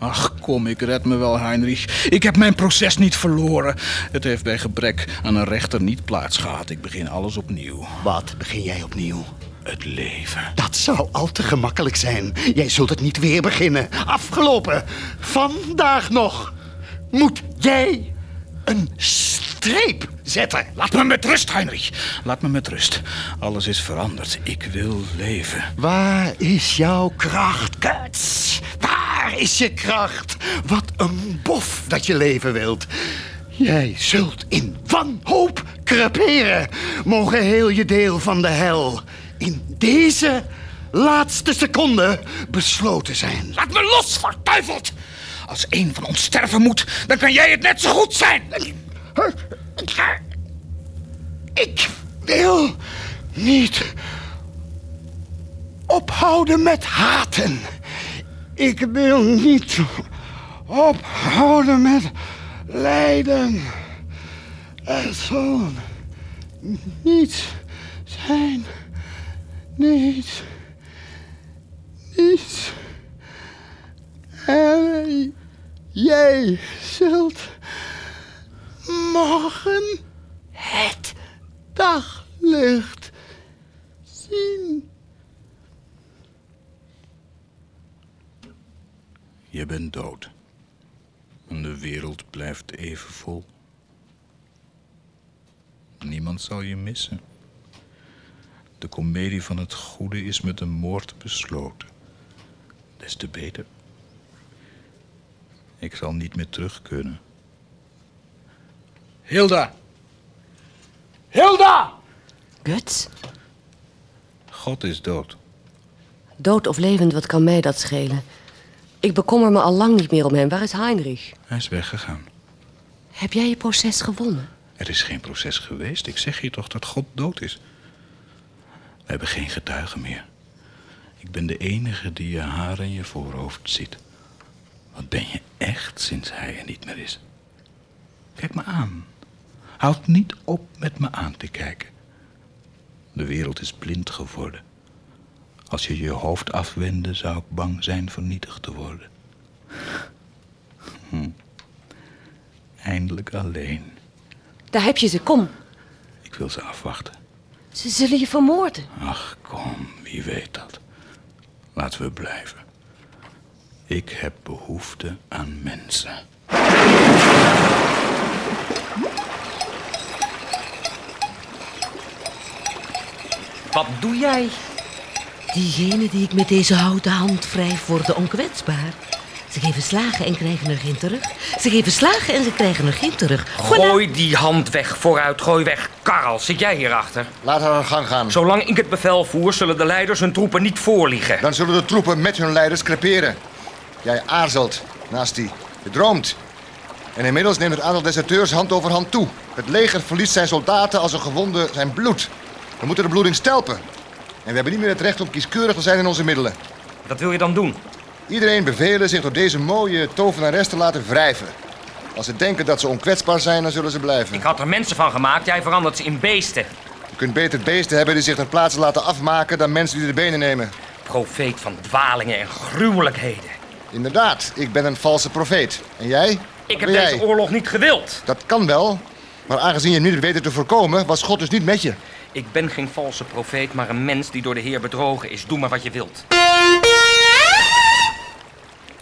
Speaker 7: Ach, kom, ik red me wel, Heinrich. Ik heb mijn proces niet verloren. Het heeft bij gebrek aan een rechter niet plaats gehad. Ik begin alles opnieuw.
Speaker 10: Wat begin jij opnieuw?
Speaker 7: Het leven.
Speaker 10: Dat zou al te gemakkelijk zijn. Jij zult het niet weer beginnen. Afgelopen. Vandaag nog. Moet jij een streep zetten.
Speaker 7: Laat me met rust, Heinrich. Laat me met rust. Alles is veranderd. Ik wil leven.
Speaker 10: Waar is jouw kracht, Guts? Waar is je kracht? Wat een bof dat je leven wilt. Jij zult in wanhoop creperen. Mogen heel je deel van de hel in deze laatste seconde besloten zijn.
Speaker 7: Laat me los, verduiveld! Als een van ons sterven moet, dan kan jij het net zo goed zijn.
Speaker 10: Ik wil niet ophouden met haten. Ik wil niet ophouden met lijden. Er zal niets zijn. Niets. Niets. En jij zult morgen het daglicht zien.
Speaker 7: Je bent dood. En de wereld blijft even vol. Niemand zal je missen. De komedie van het goede is met een moord besloten. Des te beter. Ik zal niet meer terug kunnen. Hilda! Hilda!
Speaker 4: Guts?
Speaker 7: God is dood.
Speaker 4: Dood of levend, wat kan mij dat schelen? Ik bekommer me al lang niet meer om hem. Waar is Heinrich?
Speaker 7: Hij is weggegaan.
Speaker 4: Heb jij je proces gewonnen?
Speaker 7: Er is geen proces geweest. Ik zeg je toch dat God dood is. We hebben geen getuigen meer. Ik ben de enige die je haar en je voorhoofd ziet. Wat ben je echt sinds hij er niet meer is? Kijk me aan. Houd niet op met me aan te kijken. De wereld is blind geworden. Als je je hoofd afwendde, zou ik bang zijn vernietigd te worden. Hm. Eindelijk alleen.
Speaker 4: Daar heb je ze, kom.
Speaker 7: Ik wil ze afwachten.
Speaker 4: Ze zullen je vermoorden.
Speaker 7: Ach, kom, wie weet dat. Laten we blijven. Ik heb behoefte aan mensen.
Speaker 8: Wat doe jij?
Speaker 11: Diegenen die ik met deze houten hand wrijf worden onkwetsbaar. Ze geven slagen en krijgen er geen terug. Ze geven slagen en ze krijgen er geen terug.
Speaker 8: Gooi die hand weg, vooruit, gooi weg. Karel, zit jij hierachter?
Speaker 6: Laat haar aan gang gaan.
Speaker 8: Zolang ik het bevel voer, zullen de leiders hun troepen niet voorliegen.
Speaker 6: Dan zullen de troepen met hun leiders creperen. Jij aarzelt, naast die. Je droomt. En inmiddels neemt het aantal deserteurs hand over hand toe. Het leger verliest zijn soldaten als een gewonde zijn bloed. We moeten de bloeding stelpen. En we hebben niet meer het recht om kieskeurig te zijn in onze middelen.
Speaker 8: Wat wil je dan doen?
Speaker 6: Iedereen bevelen zich door deze mooie tovenares te laten wrijven. Als ze denken dat ze onkwetsbaar zijn, dan zullen ze blijven.
Speaker 8: Ik had er mensen van gemaakt, jij verandert ze in beesten.
Speaker 6: Je kunt beter beesten hebben die zich ter plaatse laten afmaken dan mensen die de benen nemen.
Speaker 8: Profeet van dwalingen en gruwelijkheden.
Speaker 6: Inderdaad, ik ben een valse profeet. En jij?
Speaker 8: Ik heb deze oorlog niet gewild.
Speaker 6: Dat kan wel. Maar aangezien je hem niet weten te voorkomen, was God dus niet met je.
Speaker 8: Ik ben geen valse profeet, maar een mens die door de Heer bedrogen is. Doe maar wat je wilt.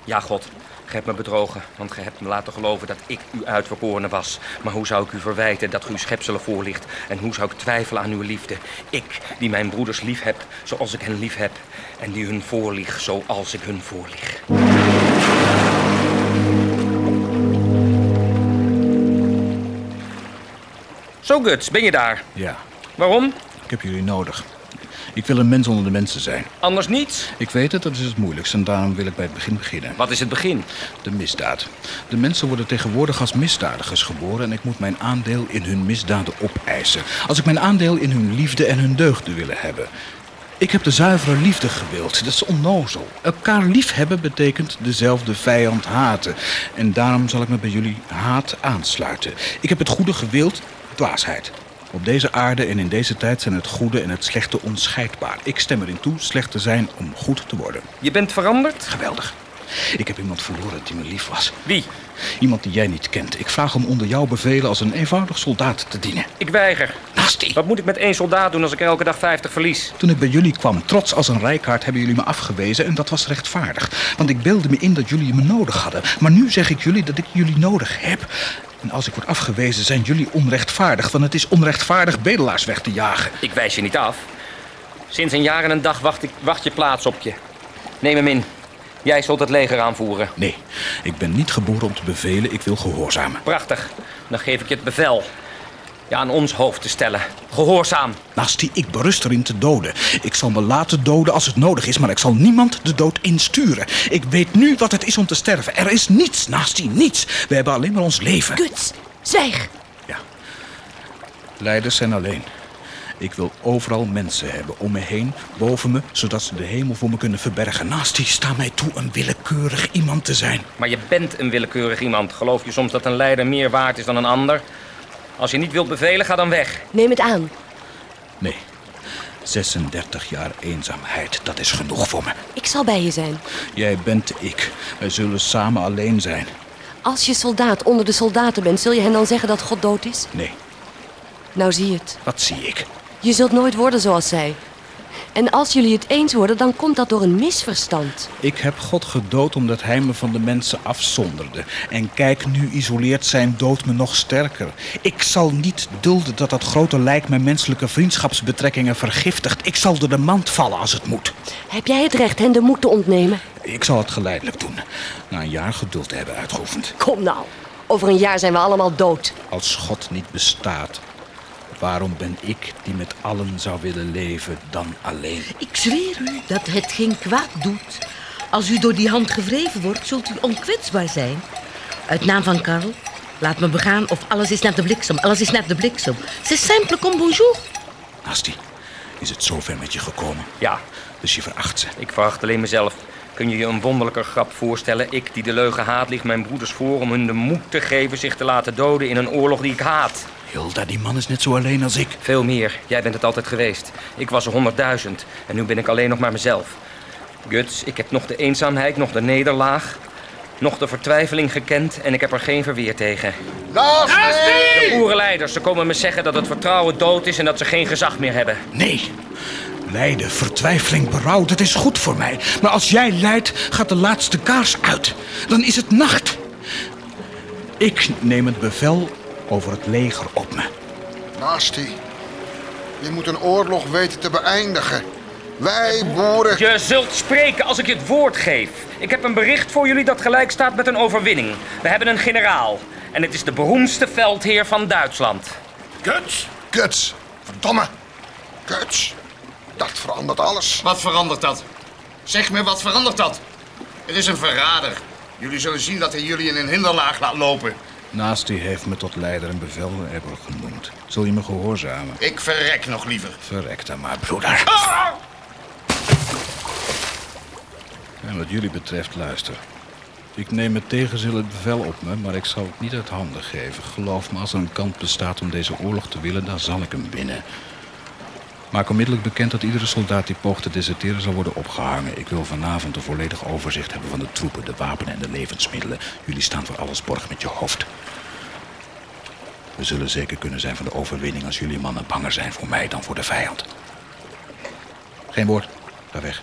Speaker 8: Ja, God, gij hebt me bedrogen, want gij hebt me laten geloven dat ik uw uitverkorene was. Maar hoe zou ik u verwijten dat u uw schepselen voorlicht? En hoe zou ik twijfelen aan uw liefde? Ik, die mijn broeders lief heb, zoals ik hen lief heb. En die hun voorlieg, zoals ik hun voorlieg. Zo, Guts, ben je daar?
Speaker 7: Ja,
Speaker 8: Waarom?
Speaker 7: ik heb jullie nodig. Ik wil een mens onder de mensen zijn.
Speaker 8: Anders niets?
Speaker 7: Ik weet het, dat is het moeilijkste en daarom wil ik bij het begin beginnen.
Speaker 8: Wat is het begin?
Speaker 7: De misdaad. De mensen worden tegenwoordig als misdadigers geboren en ik moet mijn aandeel in hun misdaden opeisen. Als ik mijn aandeel in hun liefde en hun deugden willen hebben. Ik heb de zuivere liefde gewild. Dat is onnozel. Elkaar liefhebben betekent dezelfde vijand haten. En daarom zal ik me bij jullie haat aansluiten. Ik heb het goede gewild, dwaasheid. Op deze aarde en in deze tijd zijn het goede en het slechte onscheidbaar. Ik stem erin toe slecht te zijn om goed te worden.
Speaker 8: Je bent veranderd?
Speaker 7: Geweldig. Ik heb iemand verloren die me lief was.
Speaker 8: Wie?
Speaker 7: Iemand die jij niet kent. Ik vraag om onder jouw bevelen als een eenvoudig soldaat te dienen.
Speaker 8: Ik weiger.
Speaker 7: Nasty.
Speaker 8: Wat moet ik met één soldaat doen als ik elke dag 50 verlies?
Speaker 7: Toen ik bij jullie kwam, trots als een rijkaard, hebben jullie me afgewezen en dat was rechtvaardig. Want ik beelde me in dat jullie me nodig hadden. Maar nu zeg ik jullie dat ik jullie nodig heb. En als ik word afgewezen, zijn jullie onrechtvaardig. Want het is onrechtvaardig bedelaars weg te jagen.
Speaker 8: Ik wijs je niet af. Sinds een jaar en een dag wacht, ik, wacht je plaats op je. Neem hem in. Jij zult het leger aanvoeren.
Speaker 7: Nee, ik ben niet geboren om te bevelen, ik wil gehoorzamen.
Speaker 8: Prachtig. Dan geef ik je het bevel. Je aan ons hoofd te stellen. Gehoorzaam.
Speaker 7: Nasty, ik berust erin te doden. Ik zal me laten doden als het nodig is, maar ik zal niemand de dood insturen. Ik weet nu wat het is om te sterven. Er is niets, Nasty, niets. We hebben alleen maar ons leven.
Speaker 11: Guts, zwijg.
Speaker 7: Leiders zijn alleen. Ik wil overal mensen hebben om me heen, boven me, zodat ze de hemel voor me kunnen verbergen. Nasty, sta mij toe een willekeurig iemand te zijn.
Speaker 8: Maar je bent een willekeurig iemand. Geloof je soms dat een leider meer waard is dan een ander? Als je niet wilt bevelen, ga dan weg.
Speaker 4: Neem het aan.
Speaker 7: Nee, 36 jaar eenzaamheid, dat is genoeg voor me.
Speaker 4: Ik zal bij je zijn.
Speaker 7: Jij bent ik. Wij zullen samen alleen zijn.
Speaker 4: Als je soldaat onder de soldaten bent, zul je hen dan zeggen dat God dood is?
Speaker 7: Nee,
Speaker 4: Nou zie je het.
Speaker 7: wat zie ik?
Speaker 4: Je zult nooit worden zoals zij. En als jullie het eens worden, dan komt dat door een misverstand.
Speaker 7: Ik heb God gedood omdat hij me van de mensen afzonderde. En kijk, nu isoleert zijn dood me nog sterker. Ik zal niet dulden dat dat grote lijk mijn menselijke vriendschapsbetrekkingen vergiftigt. Ik zal door de mand vallen als het moet.
Speaker 4: Heb jij het recht hen de moed te ontnemen?
Speaker 7: Ik zal het geleidelijk doen. Na een jaar geduld te hebben uitgeoefend.
Speaker 4: Kom nou. Over een jaar zijn we allemaal dood.
Speaker 7: Als God niet bestaat, waarom ben ik die met allen zou willen leven dan alleen?
Speaker 11: Ik zweer u dat het geen kwaad doet. Als u door die hand gewreven wordt, zult u onkwetsbaar zijn. Uit naam van Karl, laat me begaan of alles is naar de bliksem. Alles is naar de bliksem. C'est simple comme bonjour.
Speaker 7: Nasty, is het zover met je gekomen?
Speaker 8: Ja,
Speaker 7: Dus je veracht ze.
Speaker 8: ik veracht alleen mezelf. Kun je je een wonderlijker grap voorstellen? Ik die de leugen haat, ligt mijn broeders voor om hun de moed te geven zich te laten doden in een oorlog die ik haat.
Speaker 7: Hilda, die man is net zo alleen als ik.
Speaker 8: Veel meer. Jij bent het altijd geweest. Ik was er honderdduizend. En nu ben ik alleen nog maar mezelf. Guts, ik heb nog de eenzaamheid, nog de nederlaag. Nog de vertwijfeling gekend en ik heb er geen verweer tegen. De boerenleiders, ze komen me zeggen dat het vertrouwen dood is en dat ze geen gezag meer hebben.
Speaker 7: Nee. Lijden, vertwijfeling, berouw, dat is goed voor mij. Maar als jij lijdt, gaat de laatste kaars uit. Dan is het nacht. Ik neem het bevel over het leger op me.
Speaker 2: Nasty, je moet een oorlog weten te beëindigen. Wij boeren...
Speaker 8: Je zult spreken als ik je het woord geef. Ik heb een bericht voor jullie dat gelijk staat met een overwinning. We hebben een generaal. En het is de beroemdste veldheer van Duitsland.
Speaker 2: Guts! Guts! Verdomme! Guts! Dat verandert alles.
Speaker 12: Wat verandert dat? Zeg me, wat verandert dat? Het is een verrader. Jullie zullen zien dat hij jullie in een hinderlaag laat lopen.
Speaker 7: Nasty heeft me tot leider en bevelhebber genoemd. Zul je me gehoorzamen?
Speaker 12: Ik verrek nog liever.
Speaker 7: Verrek dan maar, broeder. En wat jullie betreft, luister. Ik neem met tegenzin het bevel op me, maar ik zal het niet uit handen geven. Geloof me, als er een kant bestaat om deze oorlog te willen, dan zal ik hem winnen. Maak onmiddellijk bekend dat iedere soldaat die poogt te deserteren zal worden opgehangen. Ik wil vanavond een volledig overzicht hebben van de troepen, de wapenen en de levensmiddelen. Jullie staan voor alles borg met je hoofd. We zullen zeker kunnen zijn van de overwinning als jullie mannen banger zijn voor mij dan voor de vijand. Geen woord. Ga weg.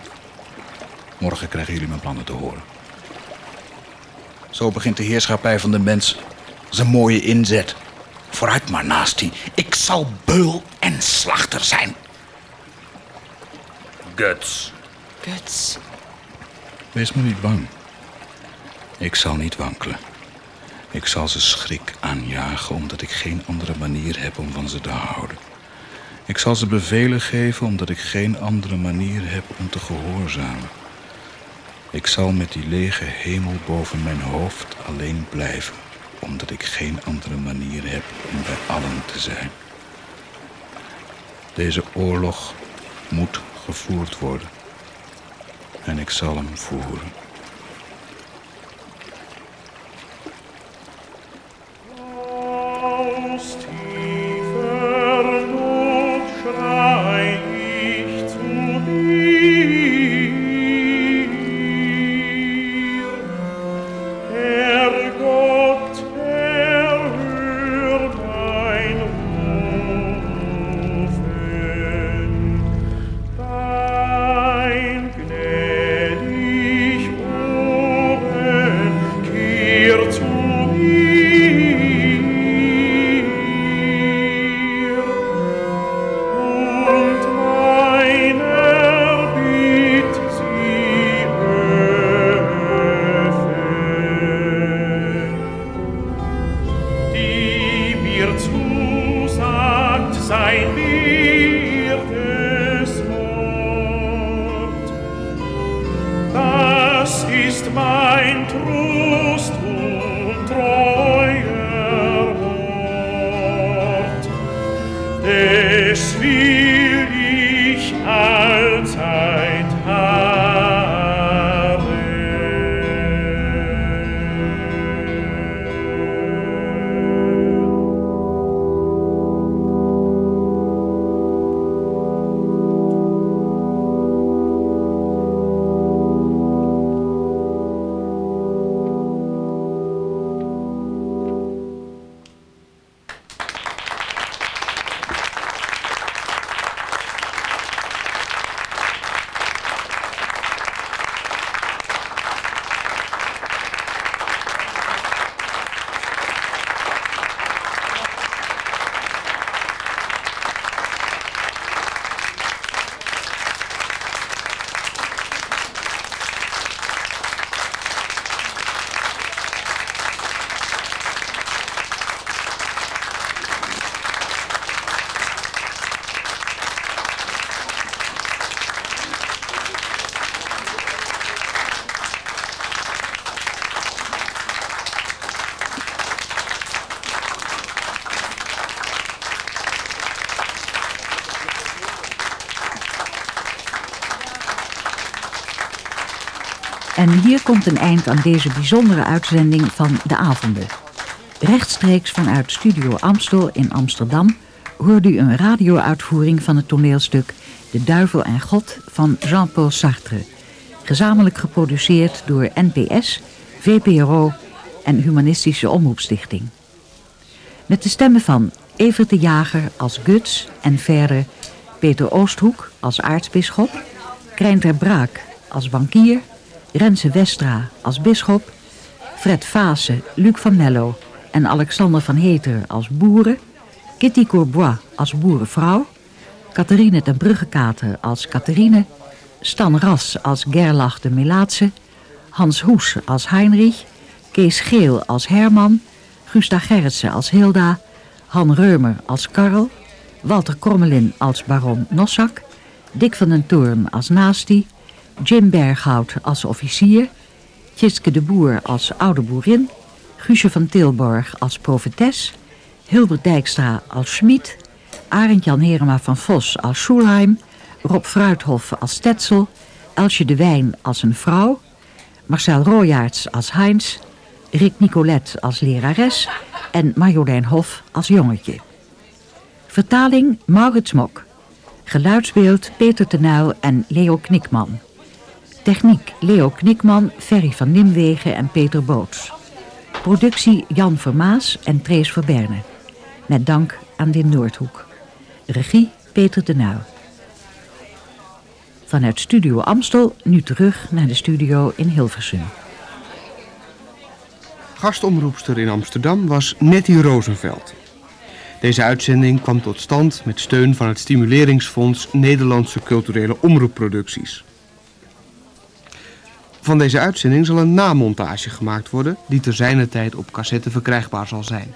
Speaker 7: Morgen krijgen jullie mijn plannen te horen. Zo begint de heerschappij van de mens. Een mooie inzet. Vooruit maar, Nasty. Ik zal beul en slachter zijn.
Speaker 8: Guts.
Speaker 4: Guts.
Speaker 7: Wees me niet bang. Ik zal niet wankelen. Ik zal ze schrik aanjagen omdat ik geen andere manier heb om van ze te houden. Ik zal ze bevelen geven omdat ik geen andere manier heb om te gehoorzamen. Ik zal met die lege hemel boven mijn hoofd alleen blijven, omdat ik geen andere manier heb om bij allen te zijn. Deze oorlog moet gevoerd worden. En ik zal hem voeren.
Speaker 13: Hier komt een eind aan deze bijzondere uitzending van De Avonden. Rechtstreeks vanuit Studio Amstel in Amsterdam hoorde u een radio-uitvoering van het toneelstuk De Duivel en God van Jean-Paul Sartre. Gezamenlijk geproduceerd door NPS, VPRO en Humanistische Omroepstichting. Met de stemmen van Evert de Jager als Guts en verder Peter Oosthoek als aartsbisschop, Krijn ter Braak als bankier, Renze Westra als bisschop, Fred Vaassen, Luc van Mello en Alexander van Heter als boeren, Kitty Courbois als boerenvrouw, Catharine ten Bruggekater als Catharine, Stan Ras als Gerlach de Melaatse, Hans Hoes als Heinrich, Kees Geel als Herman, Gusta Gerritsen als Hilda, Han Reumer als Karel, Walter Krommelin als baron Nossak, Dick van den Toorn als Naasti, Jim Berghout als officier, Tjitske de Boer als oude boerin, Guusje van Tilborg als profetes, Hilbert Dijkstra als Schmid, Arend-Jan Herema van Vos als Schulheim, Rob Fruithof als Stetzel, Elsje de Wijn als een vrouw, Marcel Royaerts als Heinz, Rick Nicolet als lerares en Marjolein Hof als jongetje. Vertaling Maurits Mok. Geluidsbeeld Peter Tenuil en Leo Knikman. Techniek Leo Knikman, Ferry van Nimwegen en Peter Boots. Productie Jan Vermaas en Trees Verberne. Met dank aan Wim Noordhoek. Regie Peter de Nuil. Vanuit Studio Amstel nu terug naar de studio in Hilversum.
Speaker 14: Gastomroepster in Amsterdam was Nettie Rozenveld. Deze uitzending kwam tot stand met steun van het Stimuleringsfonds Nederlandse Culturele Omroepproducties. Van deze uitzending zal een namontage gemaakt worden die ter zijner tijd op cassette verkrijgbaar zal zijn.